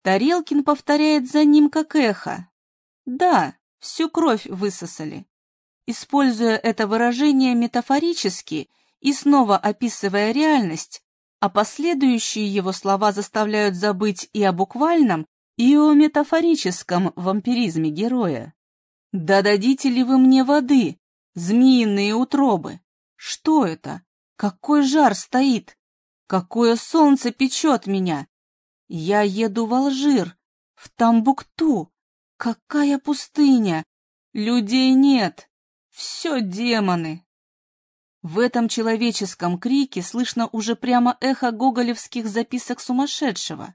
Тарелкин повторяет за ним как эхо. Да, всю кровь высосали. Используя это выражение метафорически и снова описывая реальность, а последующие его слова заставляют забыть и о буквальном, и о метафорическом вампиризме героя. «Да дадите ли вы мне воды, змеиные утробы? Что это? Какой жар стоит? Какое солнце печет меня? Я еду в Алжир, в Тамбукту. Какая пустыня! Людей нет, все демоны!» В этом человеческом крике слышно уже прямо эхо гоголевских записок сумасшедшего.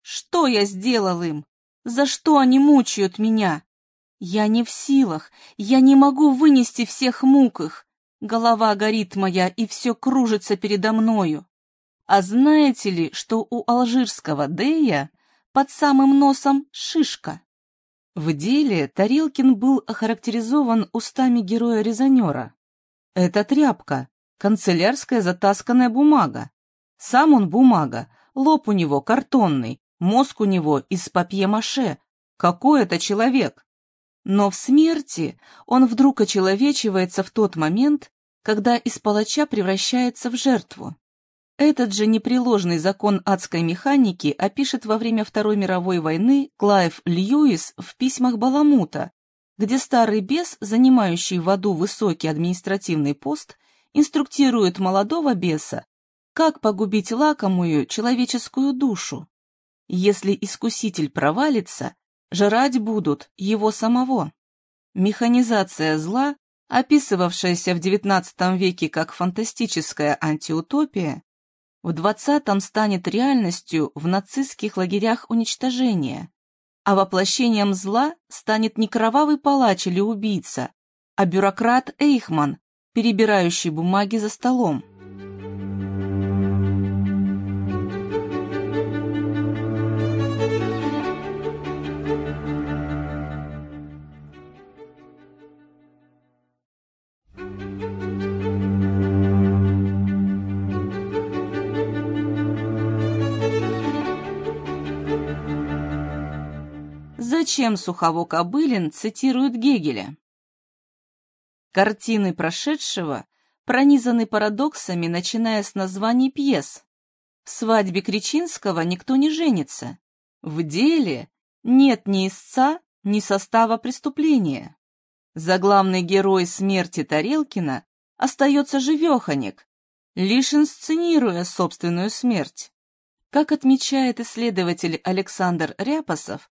Что я сделал им? За что они мучают меня? Я не в силах, я не могу вынести всех мук их. Голова горит моя, и все кружится передо мною. А знаете ли, что у алжирского Дея под самым носом шишка? В деле Тарелкин был охарактеризован устами героя-резонера. Это тряпка, канцелярская затасканная бумага. Сам он бумага, лоб у него картонный, Мозг у него из папье-маше. Какой это человек? Но в смерти он вдруг очеловечивается в тот момент, когда из палача превращается в жертву. Этот же непреложный закон адской механики опишет во время Второй мировой войны Клайв Льюис в письмах Баламута, где старый бес, занимающий в аду высокий административный пост, инструктирует молодого беса, как погубить лакомую человеческую душу. Если искуситель провалится, жрать будут его самого. Механизация зла, описывавшаяся в XIX веке как фантастическая антиутопия, в XX станет реальностью в нацистских лагерях уничтожения, а воплощением зла станет не кровавый палач или убийца, а бюрократ Эйхман, перебирающий бумаги за столом. Зачем Сухово-Кобылин цитирует Гегеля? Картины прошедшего пронизаны парадоксами, начиная с названий пьес. В свадьбе Кричинского никто не женится. В деле нет ни истца, ни состава преступления. Заглавный герой смерти Тарелкина остается живеханик, лишь инсценируя собственную смерть. Как отмечает исследователь Александр Ряпосов,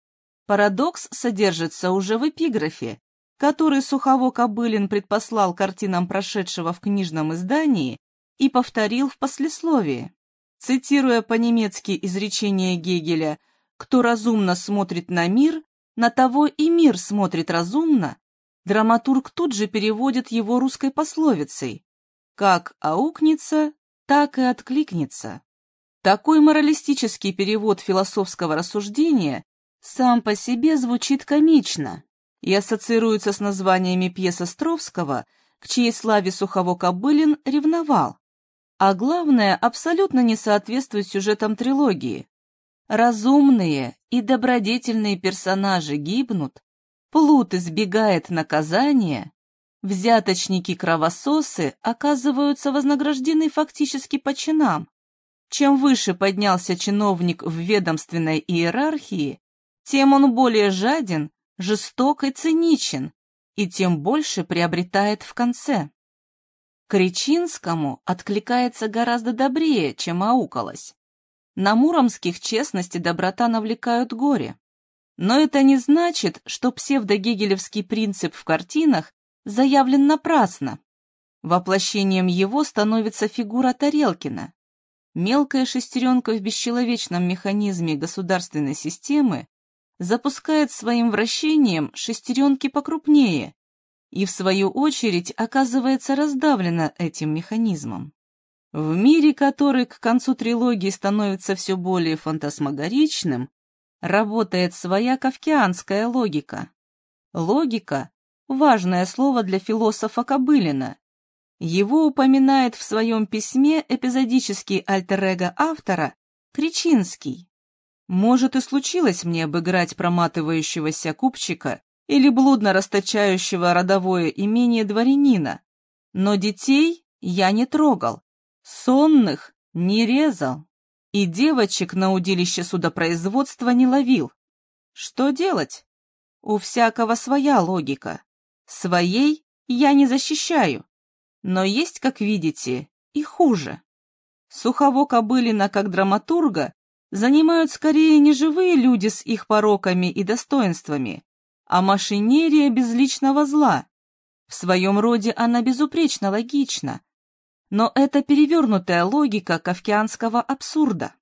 парадокс содержится уже в эпиграфе, который Сухово-Кобылин предпослал картинам прошедшего в книжном издании и повторил в послесловии. Цитируя по-немецки изречение Гегеля «Кто разумно смотрит на мир, на того и мир смотрит разумно», драматург тут же переводит его русской пословицей «Как аукнется, так и откликнется». Такой моралистический перевод философского рассуждения сам по себе звучит комично и ассоциируется с названиями пьес Островского, к чьей славе Сухово-Кобылин ревновал. А главное, абсолютно не соответствует сюжетам трилогии. Разумные и добродетельные персонажи гибнут, Плут избегает наказания, взяточники-кровососы оказываются вознаграждены фактически по чинам. Чем выше поднялся чиновник в ведомственной иерархии, тем он более жаден, жесток и циничен, и тем больше приобретает в конце. Кричинскому откликается гораздо добрее, чем аукалось. На Муромских честность и доброта навлекают горе. Но это не значит, что псевдогегелевский принцип в картинах заявлен напрасно. Воплощением его становится фигура Тарелкина. Мелкая шестеренка в бесчеловечном механизме государственной системы запускает своим вращением шестеренки покрупнее и, в свою очередь, оказывается раздавлена этим механизмом. В мире, который к концу трилогии становится все более фантасмагоричным, работает своя кавкианская логика. Логика – важное слово для философа Кобылина. Его упоминает в своем письме эпизодический альтер автора Кричинский. Может и случилось мне обыграть проматывающегося купчика или блудно расточающего родовое имение дворянина, но детей я не трогал, сонных не резал. И девочек на удилище судопроизводства не ловил. Что делать? У всякого своя логика. Своей я не защищаю. Но есть, как видите, и хуже. Сухово Кобылина как драматурга занимают скорее не живые люди с их пороками и достоинствами, а машинерия безличного зла. В своем роде она безупречно логична, но это перевернутая логика кавкианского абсурда.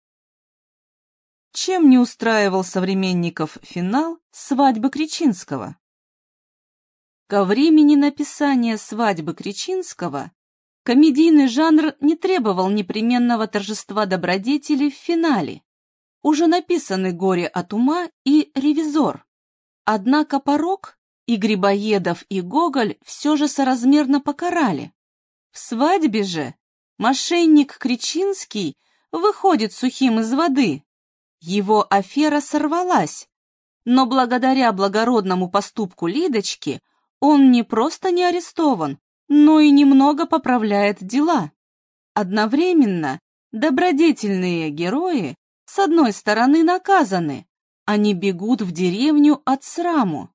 Чем не устраивал современников финал свадьбы Кричинского? Ко времени написания свадьбы Кричинского комедийный жанр не требовал непременного торжества добродетели в финале. Уже написаны «Горе от ума» и «Ревизор». Однако порог и Грибоедов, и Гоголь все же соразмерно покарали. В свадьбе же мошенник Кричинский выходит сухим из воды. Его афера сорвалась, но благодаря благородному поступку Лидочки он не просто не арестован, но и немного поправляет дела. Одновременно добродетельные герои с одной стороны наказаны, они бегут в деревню от сраму.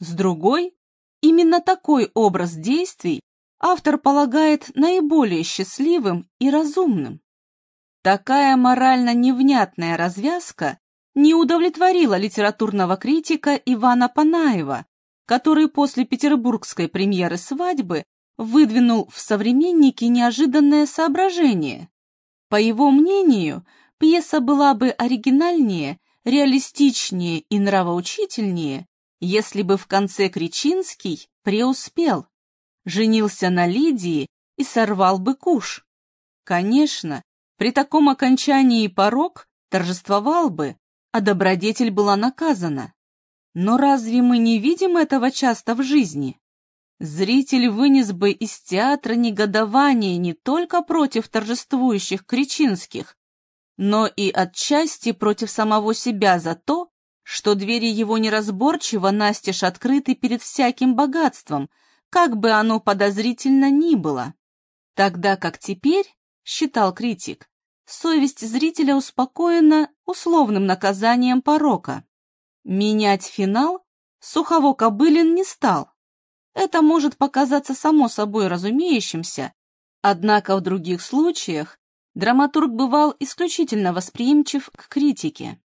С другой, именно такой образ действий автор полагает наиболее счастливым и разумным. Такая морально невнятная развязка не удовлетворила литературного критика Ивана Панаева, который после петербургской премьеры «Свадьбы» выдвинул в «Современнике» неожиданное соображение. По его мнению, пьеса была бы оригинальнее, реалистичнее и нравоучительнее, если бы в конце Кричинский преуспел женился на Лидии и сорвал бы куш. Конечно, при таком окончании порог торжествовал бы, а добродетель была наказана. Но разве мы не видим этого часто в жизни? Зритель вынес бы из театра негодование не только против торжествующих Кричинских, но и отчасти против самого себя за то, что двери его неразборчиво настежь открыты перед всяким богатством, как бы оно подозрительно ни было. Тогда как теперь, считал критик, совесть зрителя успокоена условным наказанием порока. Менять финал Сухово-Кобылин не стал. Это может показаться само собой разумеющимся, однако в других случаях драматург бывал исключительно восприимчив к критике.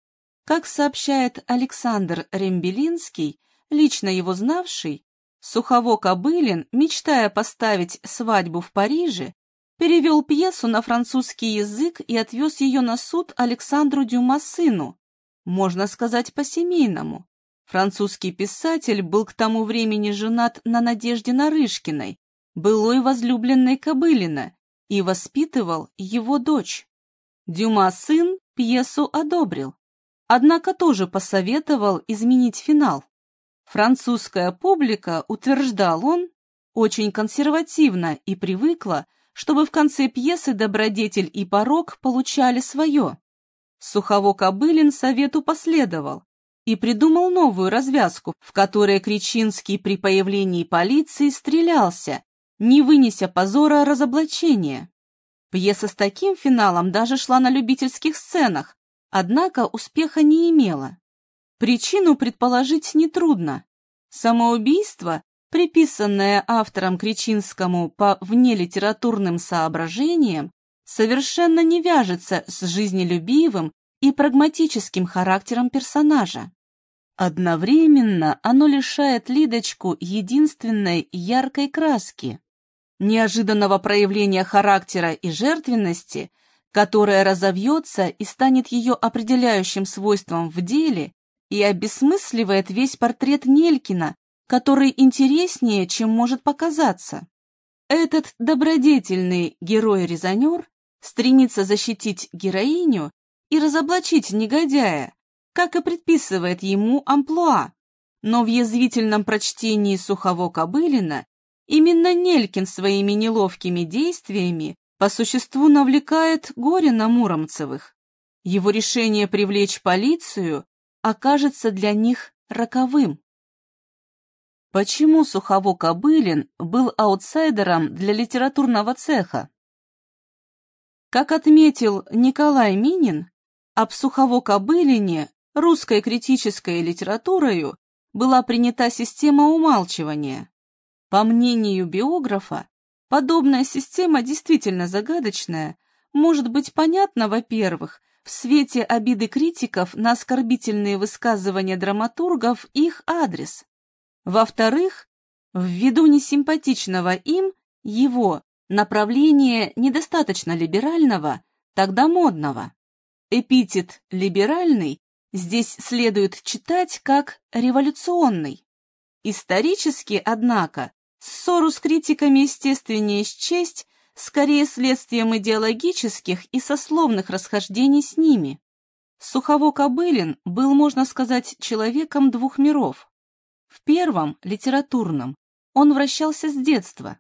Как сообщает Александр Рембелинский, лично его знавший, Сухово-Кобылин, мечтая поставить свадьбу в Париже, перевел пьесу на французский язык и отвез ее на суд Александру Дюма сыну, можно сказать по-семейному. Французский писатель был к тому времени женат на Надежде Нарышкиной, былой возлюбленной Кобылина, и воспитывал его дочь. Дюма сын пьесу одобрил, однако тоже посоветовал изменить финал. Французская публика, утверждал он, очень консервативна и привыкла, чтобы в конце пьесы добродетель и порок получали свое. Сухово-Кобылин совету последовал и придумал новую развязку, в которой Кричинский при появлении полиции стрелялся, не вынеся позора разоблачения. Пьеса с таким финалом даже шла на любительских сценах, однако успеха не имела. Причину предположить нетрудно. Самоубийство, приписанное автором Кричинскому по внелитературным соображениям, совершенно не вяжется с жизнелюбивым и прагматическим характером персонажа. Одновременно оно лишает Лидочку единственной яркой краски, неожиданного проявления характера и жертвенности, которое разовьется и станет ее определяющим свойством в деле и обесмысливает весь портрет Нелькина, который интереснее, чем может показаться. Этот добродетельный герой-резонер стремится защитить героиню и разоблачить негодяя, как и предписывает ему амплуа. Но в язвительном прочтении Сухово-Кобылина именно Нелькин своими неловкими действиями по существу навлекает горе на Муромцевых. Его решение привлечь полицию окажется для них роковым. Почему Сухово-Кобылин был аутсайдером для литературного цеха? Как отметил Николай Минин, об Сухово-Кобылине русской критической литературою была принята система умалчивания. По мнению биографа, подобная система действительно загадочная, может быть понятна, во-первых, в свете обиды критиков на оскорбительные высказывания драматургов их адрес. Во-вторых, ввиду несимпатичного им его направление недостаточно либерального, тогда модного. Эпитет «либеральный» здесь следует читать как «революционный». Исторически, однако, ссору с критиками естественнее счесть скорее следствием идеологических и сословных расхождений с ними. Сухово-Кобылин был, можно сказать, человеком двух миров. В первом, литературном, он вращался с детства,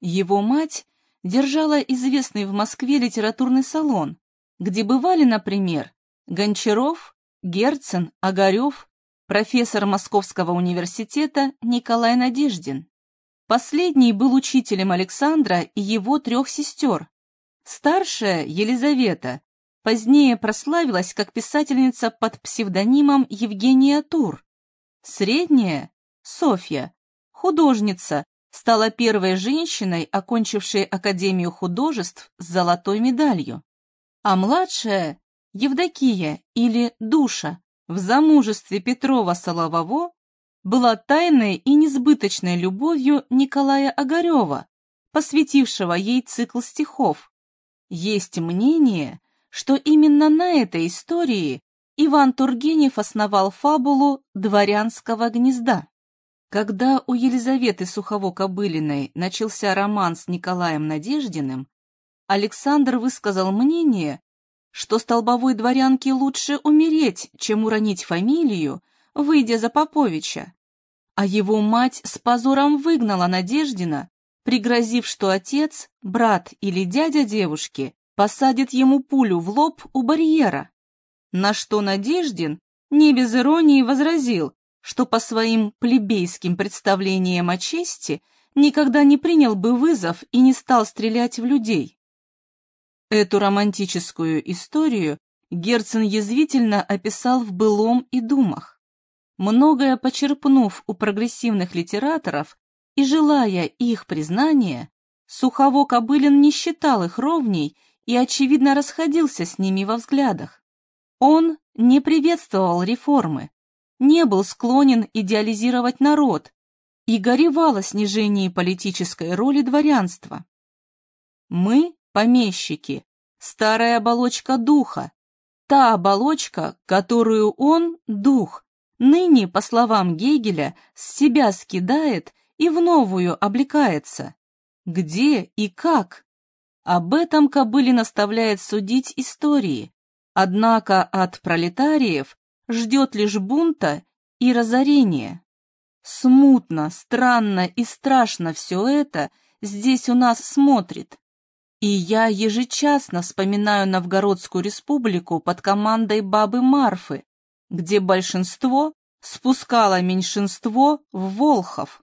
его мать держала известный в Москве литературный салон, где бывали, например, Гончаров, Герцен, Огарев, профессор Московского университета Николай Надеждин. Последний был учителем Александра и его трех сестер. Старшая, Елизавета, позднее прославилась как писательница под псевдонимом Евгения Тур. Средняя, Софья, художница, стала первой женщиной, окончившей Академию художеств с золотой медалью. А младшая, Евдокия или Душа, в замужестве Петрова Солового была тайной и несбыточной любовью Николая Огарева, посвятившего ей цикл стихов. Есть мнение, что именно на этой истории Иван Тургенев основал фабулу «Дворянского гнезда». Когда у Елизаветы Сухово-Кобылиной начался роман с Николаем Надеждиным, Александр высказал мнение, что столбовой дворянке лучше умереть, чем уронить фамилию, выйдя за Поповича. А его мать с позором выгнала Надеждина, пригрозив, что отец, брат или дядя девушки посадит ему пулю в лоб у барьера. На что Надеждин не без иронии возразил, что по своим плебейским представлениям о чести никогда не принял бы вызов и не стал стрелять в людей. Эту романтическую историю Герцен язвительно описал в «Былом и думах». Многое почерпнув у прогрессивных литераторов и желая их признания, Сухово-Кобылин не считал их ровней и, очевидно, расходился с ними во взглядах. Он не приветствовал реформы, не был склонен идеализировать народ и горевал о снижении политической роли дворянства. Мы, помещики, старая оболочка духа, та оболочка, которую он, дух, ныне, по словам Гегеля, с себя скидает и в новую облекается. Где и как? Об этом Кобылин оставляет судить истории, однако от пролетариев ждет лишь бунта и разорения. Смутно, странно и страшно все это здесь у нас смотрит. И я ежечасно вспоминаю Новгородскую республику под командой бабы Марфы, где большинство спускало меньшинство в Волхов.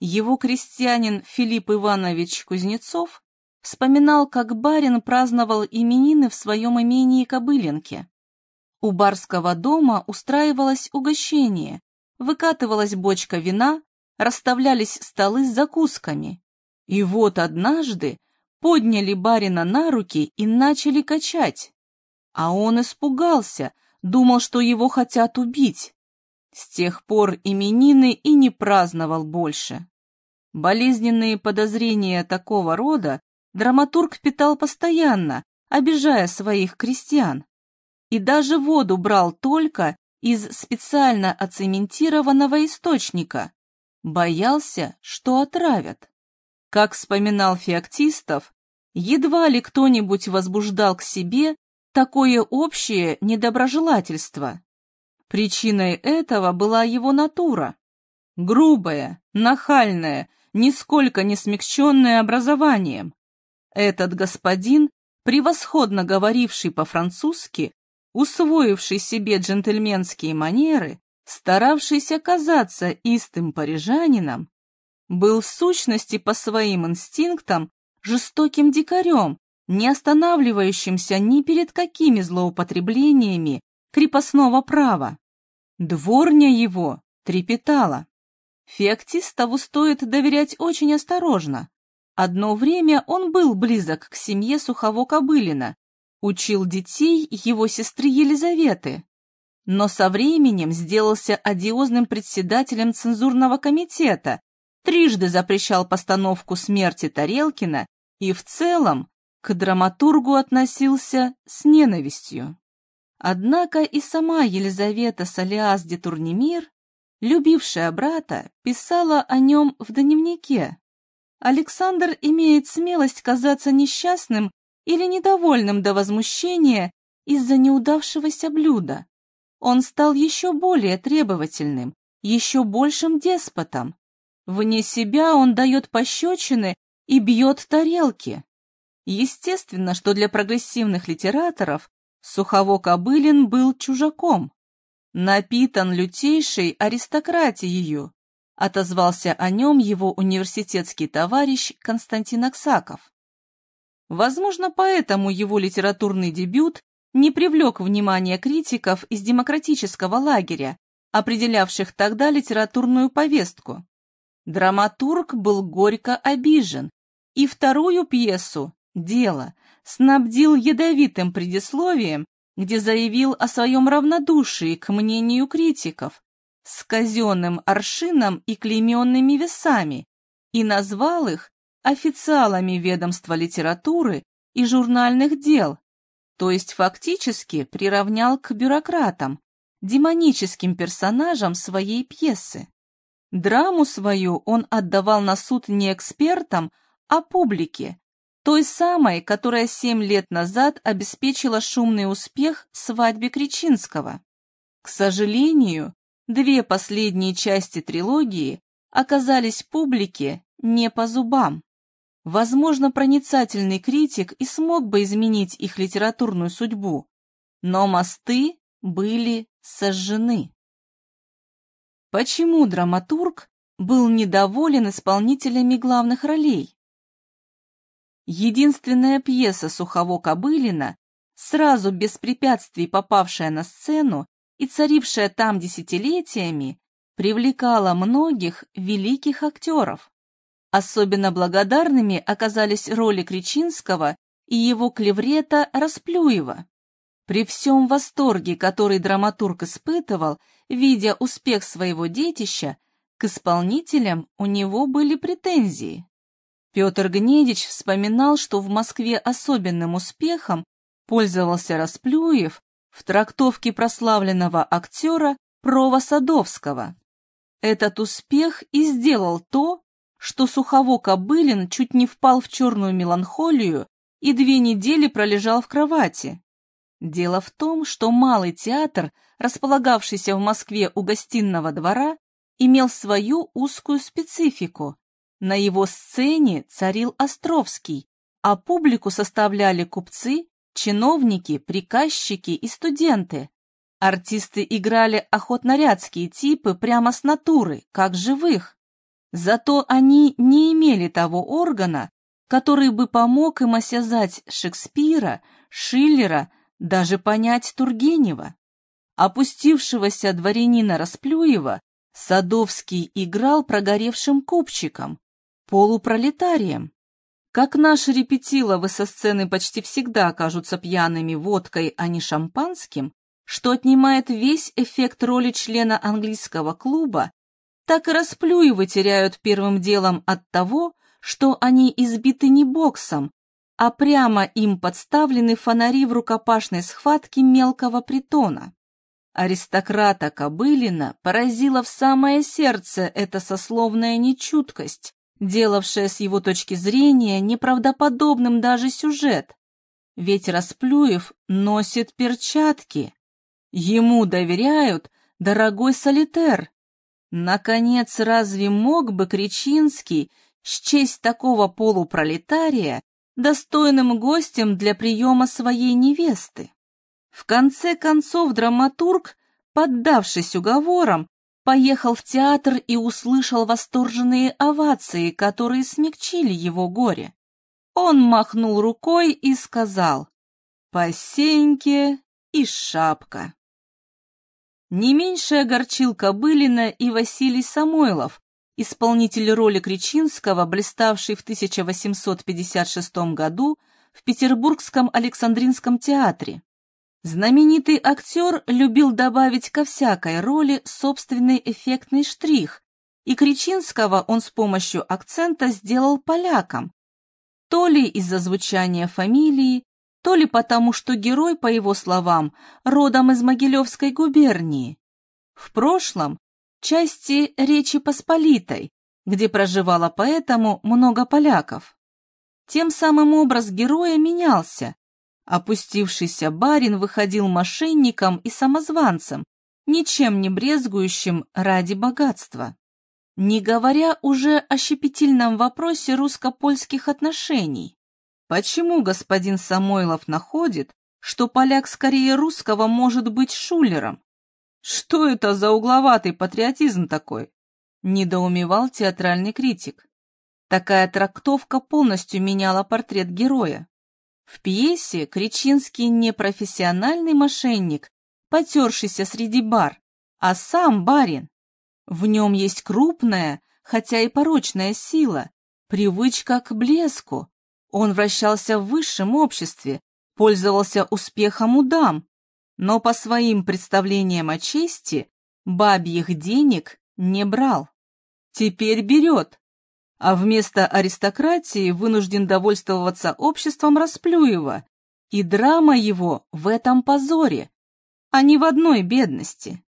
Его крестьянин Филипп Иванович Кузнецов вспоминал, как барин праздновал именины в своем имении Кобыленке. У барского дома устраивалось угощение, выкатывалась бочка вина, расставлялись столы с закусками. И вот однажды подняли барина на руки и начали качать. А он испугался, думал, что его хотят убить. С тех пор именины и не праздновал больше. Болезненные подозрения такого рода драматург питал постоянно, обижая своих крестьян и даже воду брал только из специально оцементированного источника. Боялся, что отравят. Как вспоминал Феоктистов, едва ли кто-нибудь возбуждал к себе такое общее недоброжелательство. Причиной этого была его натура. Грубая, нахальная, нисколько не смягченная образованием. Этот господин, превосходно говоривший по-французски, усвоивший себе джентльменские манеры, старавшийся казаться истым парижанином, был в сущности по своим инстинктам жестоким дикарем, не останавливающимся ни перед какими злоупотреблениями крепостного права. Дворня его трепетала. Феоктистову стоит доверять очень осторожно. Одно время он был близок к семье Сухово-Кобылина, учил детей его сестры Елизаветы, но со временем сделался одиозным председателем цензурного комитета, трижды запрещал постановку смерти Тарелкина и в целом к драматургу относился с ненавистью. Однако и сама Елизавета Солиас де Турнемир, любившая брата, писала о нем в дневнике. Александр имеет смелость казаться несчастным или недовольным до возмущения из-за неудавшегося блюда. Он стал еще более требовательным, еще большим деспотом. Вне себя он дает пощечины и бьет тарелки. Естественно, что для прогрессивных литераторов Сухово-Кобылин был чужаком. Напитан лютейшей аристократией, отозвался о нем его университетский товарищ Константин Аксаков. Возможно, поэтому его литературный дебют не привлек внимания критиков из демократического лагеря, определявших тогда литературную повестку. Драматург был горько обижен, и вторую пьесу «Дело» снабдил ядовитым предисловием, где заявил о своем равнодушии к мнению критиков, с казенным аршином и клейменными весами, и назвал их официалами ведомства литературы и журнальных дел, то есть фактически приравнял к бюрократам, демоническим персонажам своей пьесы. Драму свою он отдавал на суд не экспертам, а публике, той самой, которая семь лет назад обеспечила шумный успех свадьбе Кричинского. К сожалению, две последние части трилогии оказались публике не по зубам. Возможно, проницательный критик и смог бы изменить их литературную судьбу, но мосты были сожжены. Почему драматург был недоволен исполнителями главных ролей. Единственная пьеса Сухово-Кобылина, сразу без препятствий попавшая на сцену и царившая там десятилетиями, привлекала многих великих актеров. Особенно благодарными оказались роли Кричинского и его клеврета Расплюева. При всем восторге, который драматург испытывал, видя успех своего детища, к исполнителям у него были претензии. Петр Гнедич вспоминал, что в Москве особенным успехом пользовался Расплюев в трактовке прославленного актера Прова Садовского. Этот успех и сделал то, что Сухово-Кобылин чуть не впал в черную меланхолию и две недели пролежал в кровати. Дело в том, что Малый театр, располагавшийся в Москве у гостиного двора, имел свою узкую специфику, на его сцене царил Островский, а публику составляли купцы, чиновники, приказчики и студенты. Артисты играли охотнорядские типы прямо с натуры, как живых. Зато они не имели того органа, который бы помог им осязать Шекспира, Шиллера, даже понять Тургенева. Опустившегося дворянина Расплюева Садовский играл прогоревшим купчиком, полупролетарием. Как наши репетиловы со сцены почти всегда окажутся пьяными водкой, а не шампанским, что отнимает весь эффект роли члена английского клуба, так и расплюевы теряют первым делом от того, что они избиты не боксом, а прямо им подставлены фонари в рукопашной схватке мелкого притона. Аристократа Кобылина поразила в самое сердце эта сословная нечуткость, делавшая с его точки зрения неправдоподобным даже сюжет. Ведь Расплюев носит перчатки. Ему доверяют дорогой солитер. Наконец, разве мог бы Кричинский счесть такого полупролетария достойным гостем для приема своей невесты? В конце концов драматург, поддавшись уговорам, поехал в театр и услышал восторженные овации, которые смягчили его горе. Он махнул рукой и сказал «По сеньке и шапка». Не меньше огорчил Кобылина и Василий Самойлов, исполнитель роли Кричинского, блиставший в 1856 году в Петербургском Александринском театре. Знаменитый актер любил добавить ко всякой роли собственный эффектный штрих, и Кричинского он с помощью акцента сделал поляком. То ли из-за звучания фамилии, то ли потому, что герой, по его словам, родом из Могилевской губернии. В прошлом – части Речи Посполитой, где проживало поэтому много поляков. Тем самым образ героя менялся, Опустившийся барин выходил мошенником и самозванцем, ничем не брезгующим ради богатства. Не говоря уже о щепетильном вопросе русско-польских отношений. Почему господин Самойлов находит, что поляк скорее русского может быть шулером? Что это за угловатый патриотизм такой? Недоумевал театральный критик. Такая трактовка полностью меняла портрет героя. В пьесе Кричинский не профессиональный мошенник, потершийся среди бар, а сам барин. В нем есть крупная, хотя и порочная сила, привычка к блеску. Он вращался в высшем обществе, пользовался успехом у дам, но по своим представлениям о чести бабьих денег не брал. Теперь берет, а вместо аристократии вынужден довольствоваться обществом Расплюева, и драма его в этом позоре, а не в одной бедности.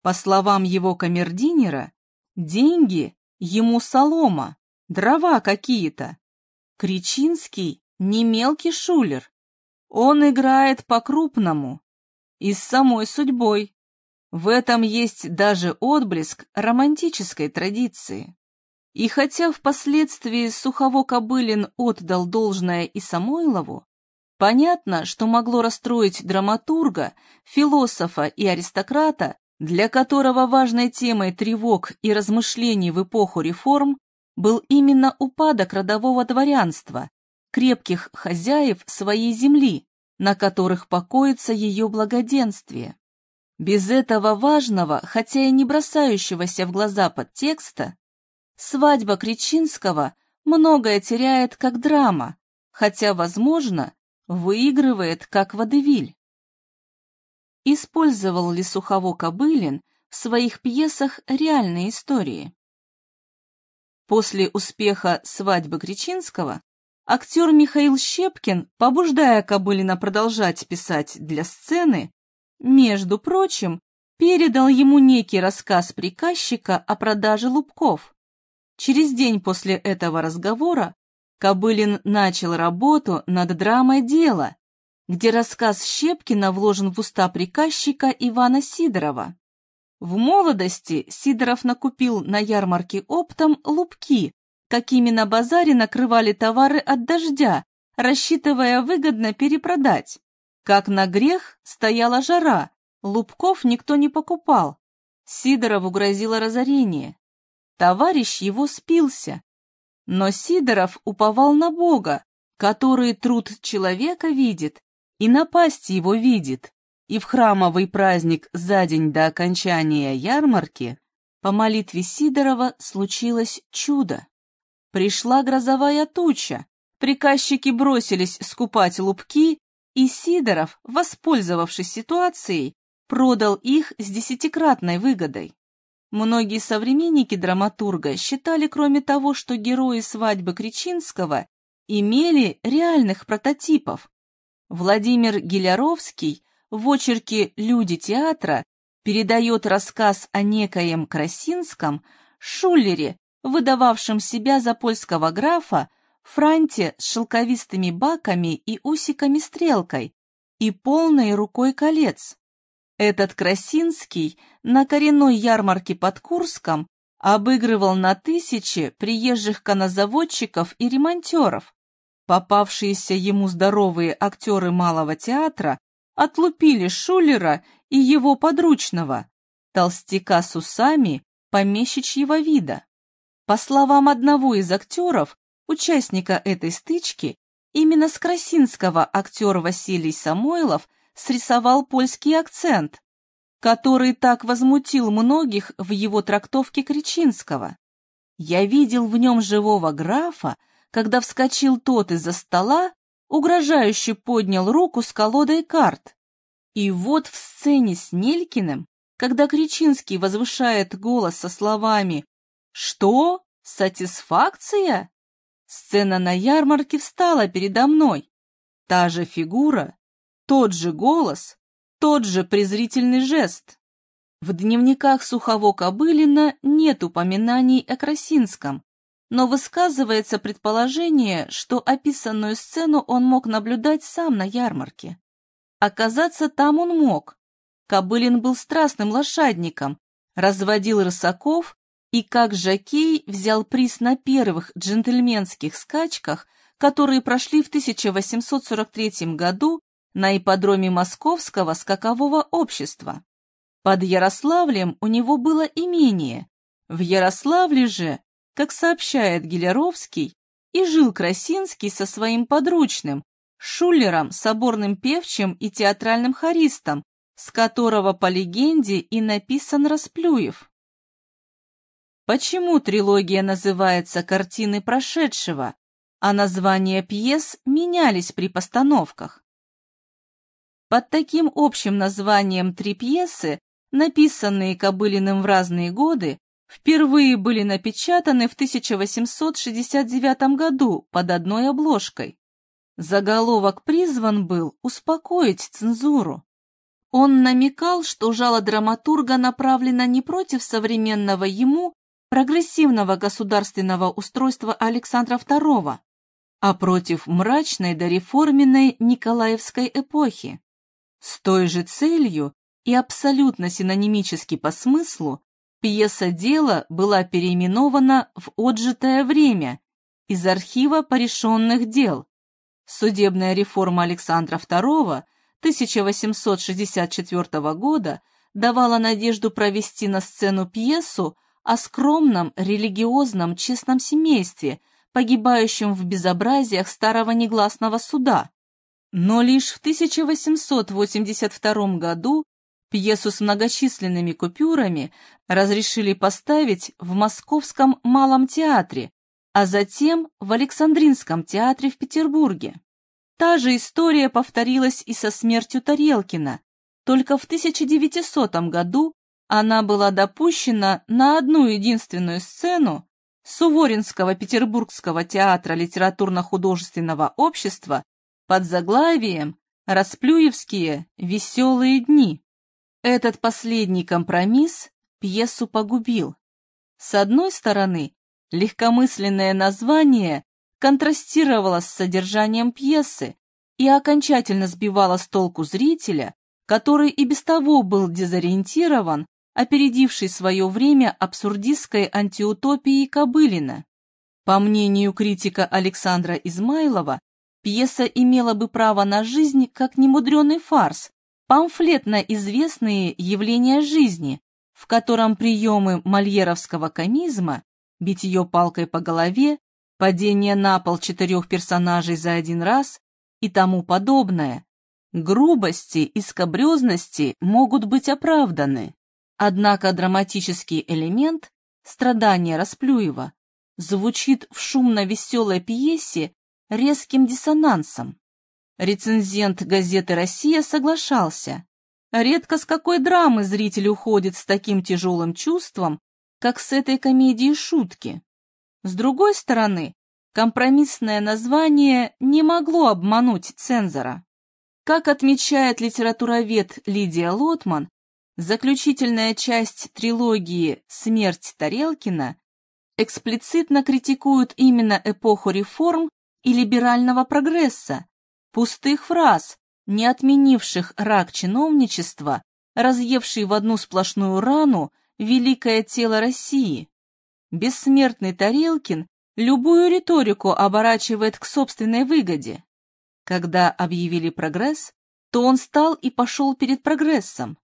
По словам его камердинера, деньги ему солома, дрова какие-то. Кричинский не мелкий шулер, он играет по-крупному и с самой судьбой. В этом есть даже отблеск романтической традиции. И хотя впоследствии Сухово-Кобылин отдал должное и Самойлову, понятно, что могло расстроить драматурга, философа и аристократа для которого важной темой тревог и размышлений в эпоху реформ был именно упадок родового дворянства, крепких хозяев своей земли, на которых покоится ее благоденствие. Без этого важного, хотя и не бросающегося в глаза подтекста, свадьба Кричинского многое теряет как драма, хотя, возможно, выигрывает как водевиль. Использовал ли Сухово-Кобылин в своих пьесах реальные истории? После успеха «Свадьбы Кричинского» актер Михаил Щепкин, побуждая Кобылина продолжать писать для сцены, между прочим, передал ему некий рассказ приказчика о продаже лубков. Через день после этого разговора Кобылин начал работу над драмой «Дело», где рассказ Щепкина вложен в уста приказчика Ивана Сидорова. В молодости Сидоров накупил на ярмарке оптом лупки, какими на базаре накрывали товары от дождя, рассчитывая выгодно перепродать. Как на грех стояла жара, лубков никто не покупал. Сидорову грозило разорение. Товарищ его спился. Но Сидоров уповал на Бога, который труд человека видит и напасть его видит. И в храмовый праздник за день до окончания ярмарки по молитве Сидорова случилось чудо. Пришла грозовая туча, приказчики бросились скупать лупки и Сидоров, воспользовавшись ситуацией, продал их с десятикратной выгодой. Многие современники драматурга считали, кроме того, что герои свадьбы Кричинского имели реальных прототипов. Владимир Геляровский в очерке «Люди театра» передает рассказ о некоем Красинском, Шулере, выдававшем себя за польского графа, франте с шелковистыми баками и усиками-стрелкой и полной рукой колец. Этот Красинский на коренной ярмарке под Курском обыгрывал на тысячи приезжих конозаводчиков и ремонтеров. Попавшиеся ему здоровые актеры малого театра отлупили Шулера и его подручного, толстяка с усами помещичьего вида. По словам одного из актеров, Участника этой стычки именно с Красинского актер Василий Самойлов срисовал польский акцент, который так возмутил многих в его трактовке Кричинского. Я видел в нем живого графа, когда вскочил тот из-за стола, угрожающе поднял руку с колодой карт. И вот в сцене с Нелькиным, когда Кричинский возвышает голос со словами «Что? Сатисфакция?» Сцена на ярмарке встала передо мной. Та же фигура, тот же голос, тот же презрительный жест. В дневниках Сухово-Кобылина нет упоминаний о Красинском, но высказывается предположение, что описанную сцену он мог наблюдать сам на ярмарке. Оказаться там он мог. Кобылин был страстным лошадником, разводил рысаков и как жокей взял приз на первых джентльменских скачках, которые прошли в 1843 году на ипподроме Московского скакового общества. Под Ярославлем у него было имение. В Ярославле же, как сообщает Геляровский, и жил Красинский со своим подручным, Шулером, соборным певчим и театральным хористом, с которого, по легенде, и написан Расплюев. Почему трилогия называется «Картины прошедшего», а названия пьес менялись при постановках? Под таким общим названием три пьесы, написанные Кобылиным в разные годы, впервые были напечатаны в 1869 году под одной обложкой. Заголовок призван был успокоить цензуру. Он намекал, что жало драматурга направлено не против современного ему прогрессивного государственного устройства Александра II, а против мрачной дореформенной Николаевской эпохи. С той же целью и абсолютно синонимически по смыслу пьеса дела была переименована в «Отжитое время» из архива порешенных дел. Судебная реформа Александра II 1864 года давала надежду провести на сцену пьесу о скромном, религиозном, честном семействе, погибающем в безобразиях старого негласного суда. Но лишь в 1882 году пьесу с многочисленными купюрами разрешили поставить в Московском Малом театре, а затем в Александринском театре в Петербурге. Та же история повторилась и со смертью Тарелкина, только в 1900 году она была допущена на одну единственную сцену Суворинского Петербургского театра литературно-художественного общества под заглавием «Расплюевские веселые дни». Этот последний компромисс пьесу погубил. С одной стороны, легкомысленное название контрастировало с содержанием пьесы и окончательно сбивало с толку зрителя, который и без того был дезориентирован, опередивший свое время абсурдистской антиутопией Кобылина. По мнению критика Александра Измайлова, пьеса имела бы право на жизнь как немудренный фарс, памфлет на известные явления жизни, в котором приемы мольеровского комизма, битье палкой по голове, падение на пол четырех персонажей за один раз и тому подобное, грубости и скобрезности могут быть оправданы. Однако драматический элемент страдания Расплюева звучит в шумно-веселой пьесе резким диссонансом. Рецензент газеты «Россия» соглашался. Редко с какой драмы зритель уходит с таким тяжелым чувством, как с этой комедии шутки. С другой стороны, компромиссное название не могло обмануть цензора. Как отмечает литературовед Лидия Лотман, заключительная часть трилогии «Смерть Тарелкина» эксплицитно критикует именно эпоху реформ и либерального прогресса, пустых фраз, не отменивших рак чиновничества, разъевший в одну сплошную рану великое тело России. Бессмертный Тарелкин любую риторику оборачивает к собственной выгоде. Когда объявили прогресс, то он стал и пошел перед прогрессом.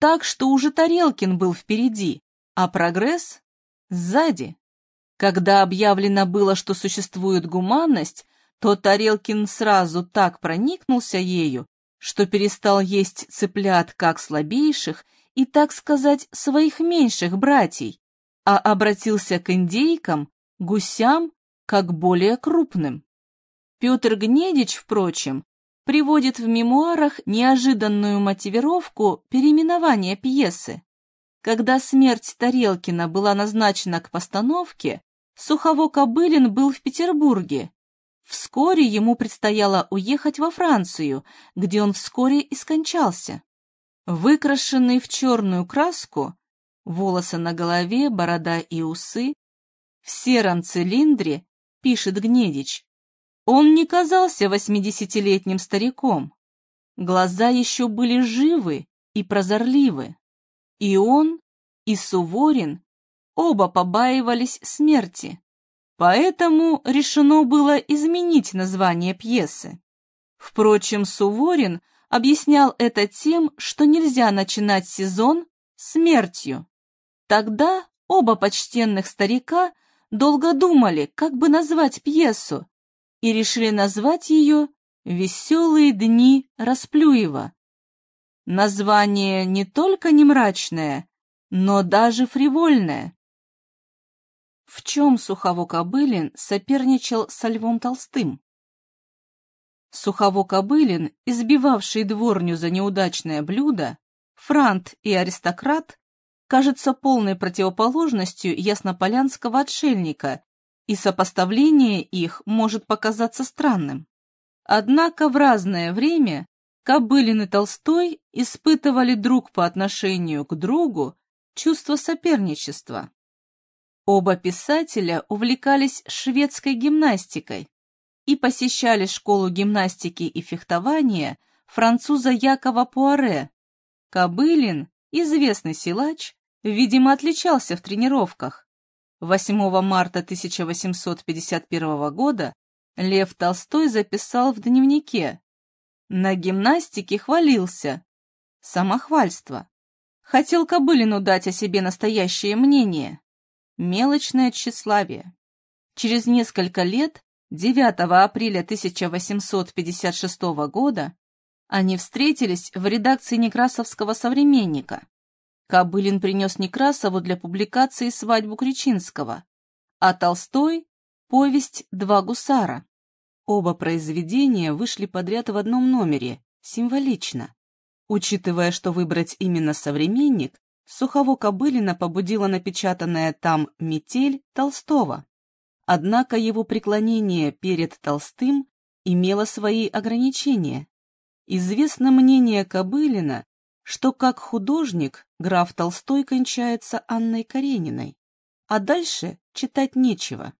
Так что уже Тарелкин был впереди, а прогресс — сзади. Когда объявлено было, что существует гуманность, то Тарелкин сразу так проникнулся ею, что перестал есть цыплят как слабейших и, так сказать, своих меньших братьей, а обратился к индейкам, гусям, как более крупным. Петр Гнедич, впрочем, приводит в мемуарах неожиданную мотивировку переименования пьесы. Когда смерть Тарелкина была назначена к постановке, Сухово-Кобылин был в Петербурге. Вскоре ему предстояло уехать во Францию, где он вскоре и скончался. Выкрашенный в черную краску, волосы на голове, борода и усы, в сером цилиндре, пишет Гнедич, он не казался восьмидесятилетним стариком. Глаза еще были живы и прозорливы. И он, и Суворин оба побаивались смерти. Поэтому решено было изменить название пьесы. Впрочем, Суворин объяснял это тем, что нельзя начинать сезон смертью. Тогда оба почтенных старика долго думали, как бы назвать пьесу, и решили назвать ее «Веселые дни Расплюева». Название не только не мрачное, но даже фривольное. В чем Сухово-Кобылин соперничал со Львом Толстым? Сухово-Кобылин, избивавший дворню за неудачное блюдо, франт и аристократ, кажется полной противоположностью яснополянского отшельника, и сопоставление их может показаться странным. Однако в разное время Кобылин и Толстой испытывали друг по отношению к другу чувство соперничества. Оба писателя увлекались шведской гимнастикой и посещали школу гимнастики и фехтования француза Якова Пуаре. Кобылин, известный силач, видимо, отличался в тренировках, 8 марта 1851 года Лев Толстой записал в дневнике «На гимнастике хвалился. Самохвальство. Хотел Кобылину дать о себе настоящее мнение. Мелочное тщеславие. Через несколько лет, 9 апреля 1856 года, они встретились в редакции Некрасовского «Современника». Кобылин принес Некрасову для публикации «Свадьбу Кричинского», а Толстой — повесть «Два гусара». Оба произведения вышли подряд в одном номере, символично. Учитывая, что выбрать именно «Современник», Сухово Кобылина побудила напечатанная там «Метель» Толстого. Однако его преклонение перед Толстым имело свои ограничения. Известно мнение Кобылина, что как художник граф Толстой кончается Анной Карениной, а дальше читать нечего.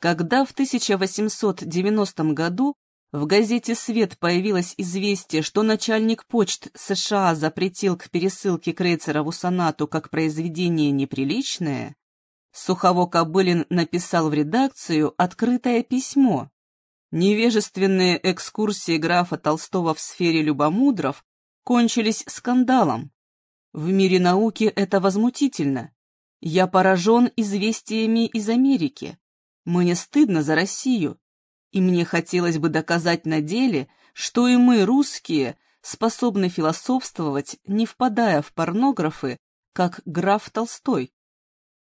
Когда в 1890 году в газете «Свет» появилось известие, что начальник почт США запретил к пересылке Крейцерову сонату как произведение неприличное, Сухово-Кобылин написал в редакцию открытое письмо. Невежественные экскурсии графа Толстого в сфере любомудров кончились скандалом. В мире науки это возмутительно. Я поражен известиями из Америки. Мне стыдно за Россию и мне хотелось бы доказать на деле, что и мы, русские, способны философствовать, не впадая в порнографы, как граф Толстой.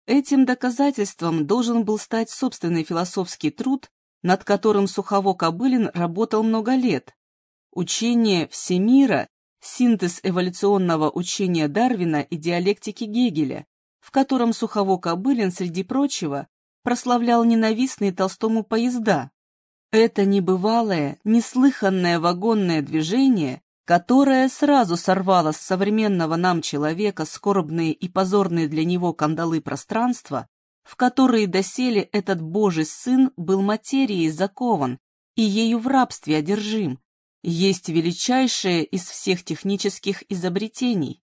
Этим доказательством должен был стать собственный философский труд, над которым Сухово-Кобылин работал много лет. Учение всемира, синтез эволюционного учения Дарвина и диалектики Гегеля, в котором Сухово-Кобылин, среди прочего, прославлял ненавистные Толстому поезда, это небывалое, неслыханное вагонное движение, которое сразу сорвало с современного нам человека скорбные и позорные для него кандалы пространства, в которые доселе этот Божий Сын был материей закован и ею в рабстве одержим, есть величайшее из всех технических изобретений.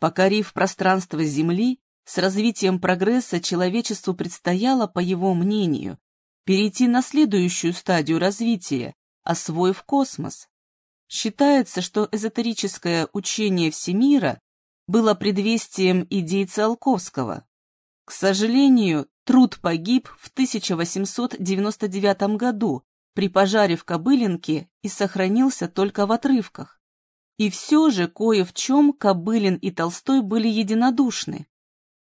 Покорив пространство Земли, с развитием прогресса человечеству предстояло, по его мнению, перейти на следующую стадию развития, освоив космос. Считается, что эзотерическое учение всемира было предвестием идей Циолковского. К сожалению, труд погиб в 1899 году при пожаре в Кобылинке и сохранился только в отрывках. И все же кое в чем Кобылин и Толстой были единодушны.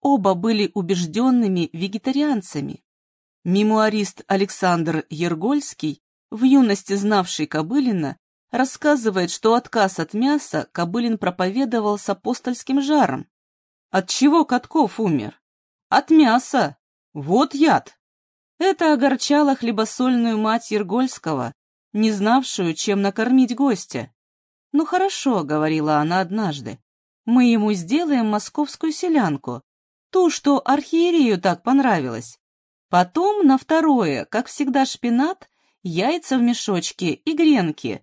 Оба были убежденными вегетарианцами. Мемуарист Александр Ергольский, в юности знавший Кобылина, рассказывает, что отказ от мяса Кобылин проповедовал с апостольским жаром. От чего Катков умер? От мяса. Вот яд. Это огорчало хлебосольную мать Ергольского, не знавшую, чем накормить гостя. «Ну хорошо», — говорила она однажды, — «мы ему сделаем московскую селянку, ту, что архиерею так понравилось. Потом на второе, как всегда, шпинат, яйца в мешочке и гренки.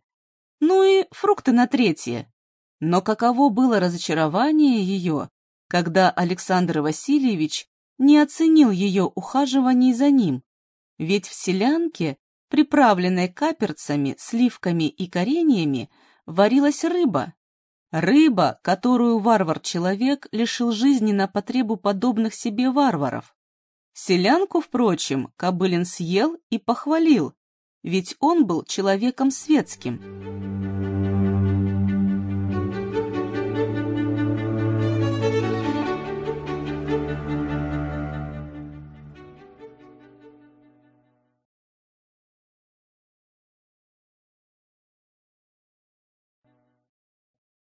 Ну и фрукты на третье. Но каково было разочарование ее, когда Александр Васильевич не оценил ее ухаживаний за ним. Ведь в селянке, приправленной каперцами, сливками и кореньями, варилась рыба. Рыба, которую варвар-человек лишил жизни на потребу подобных себе варваров. Селянку, впрочем, Кобылин съел и похвалил, ведь он был человеком светским.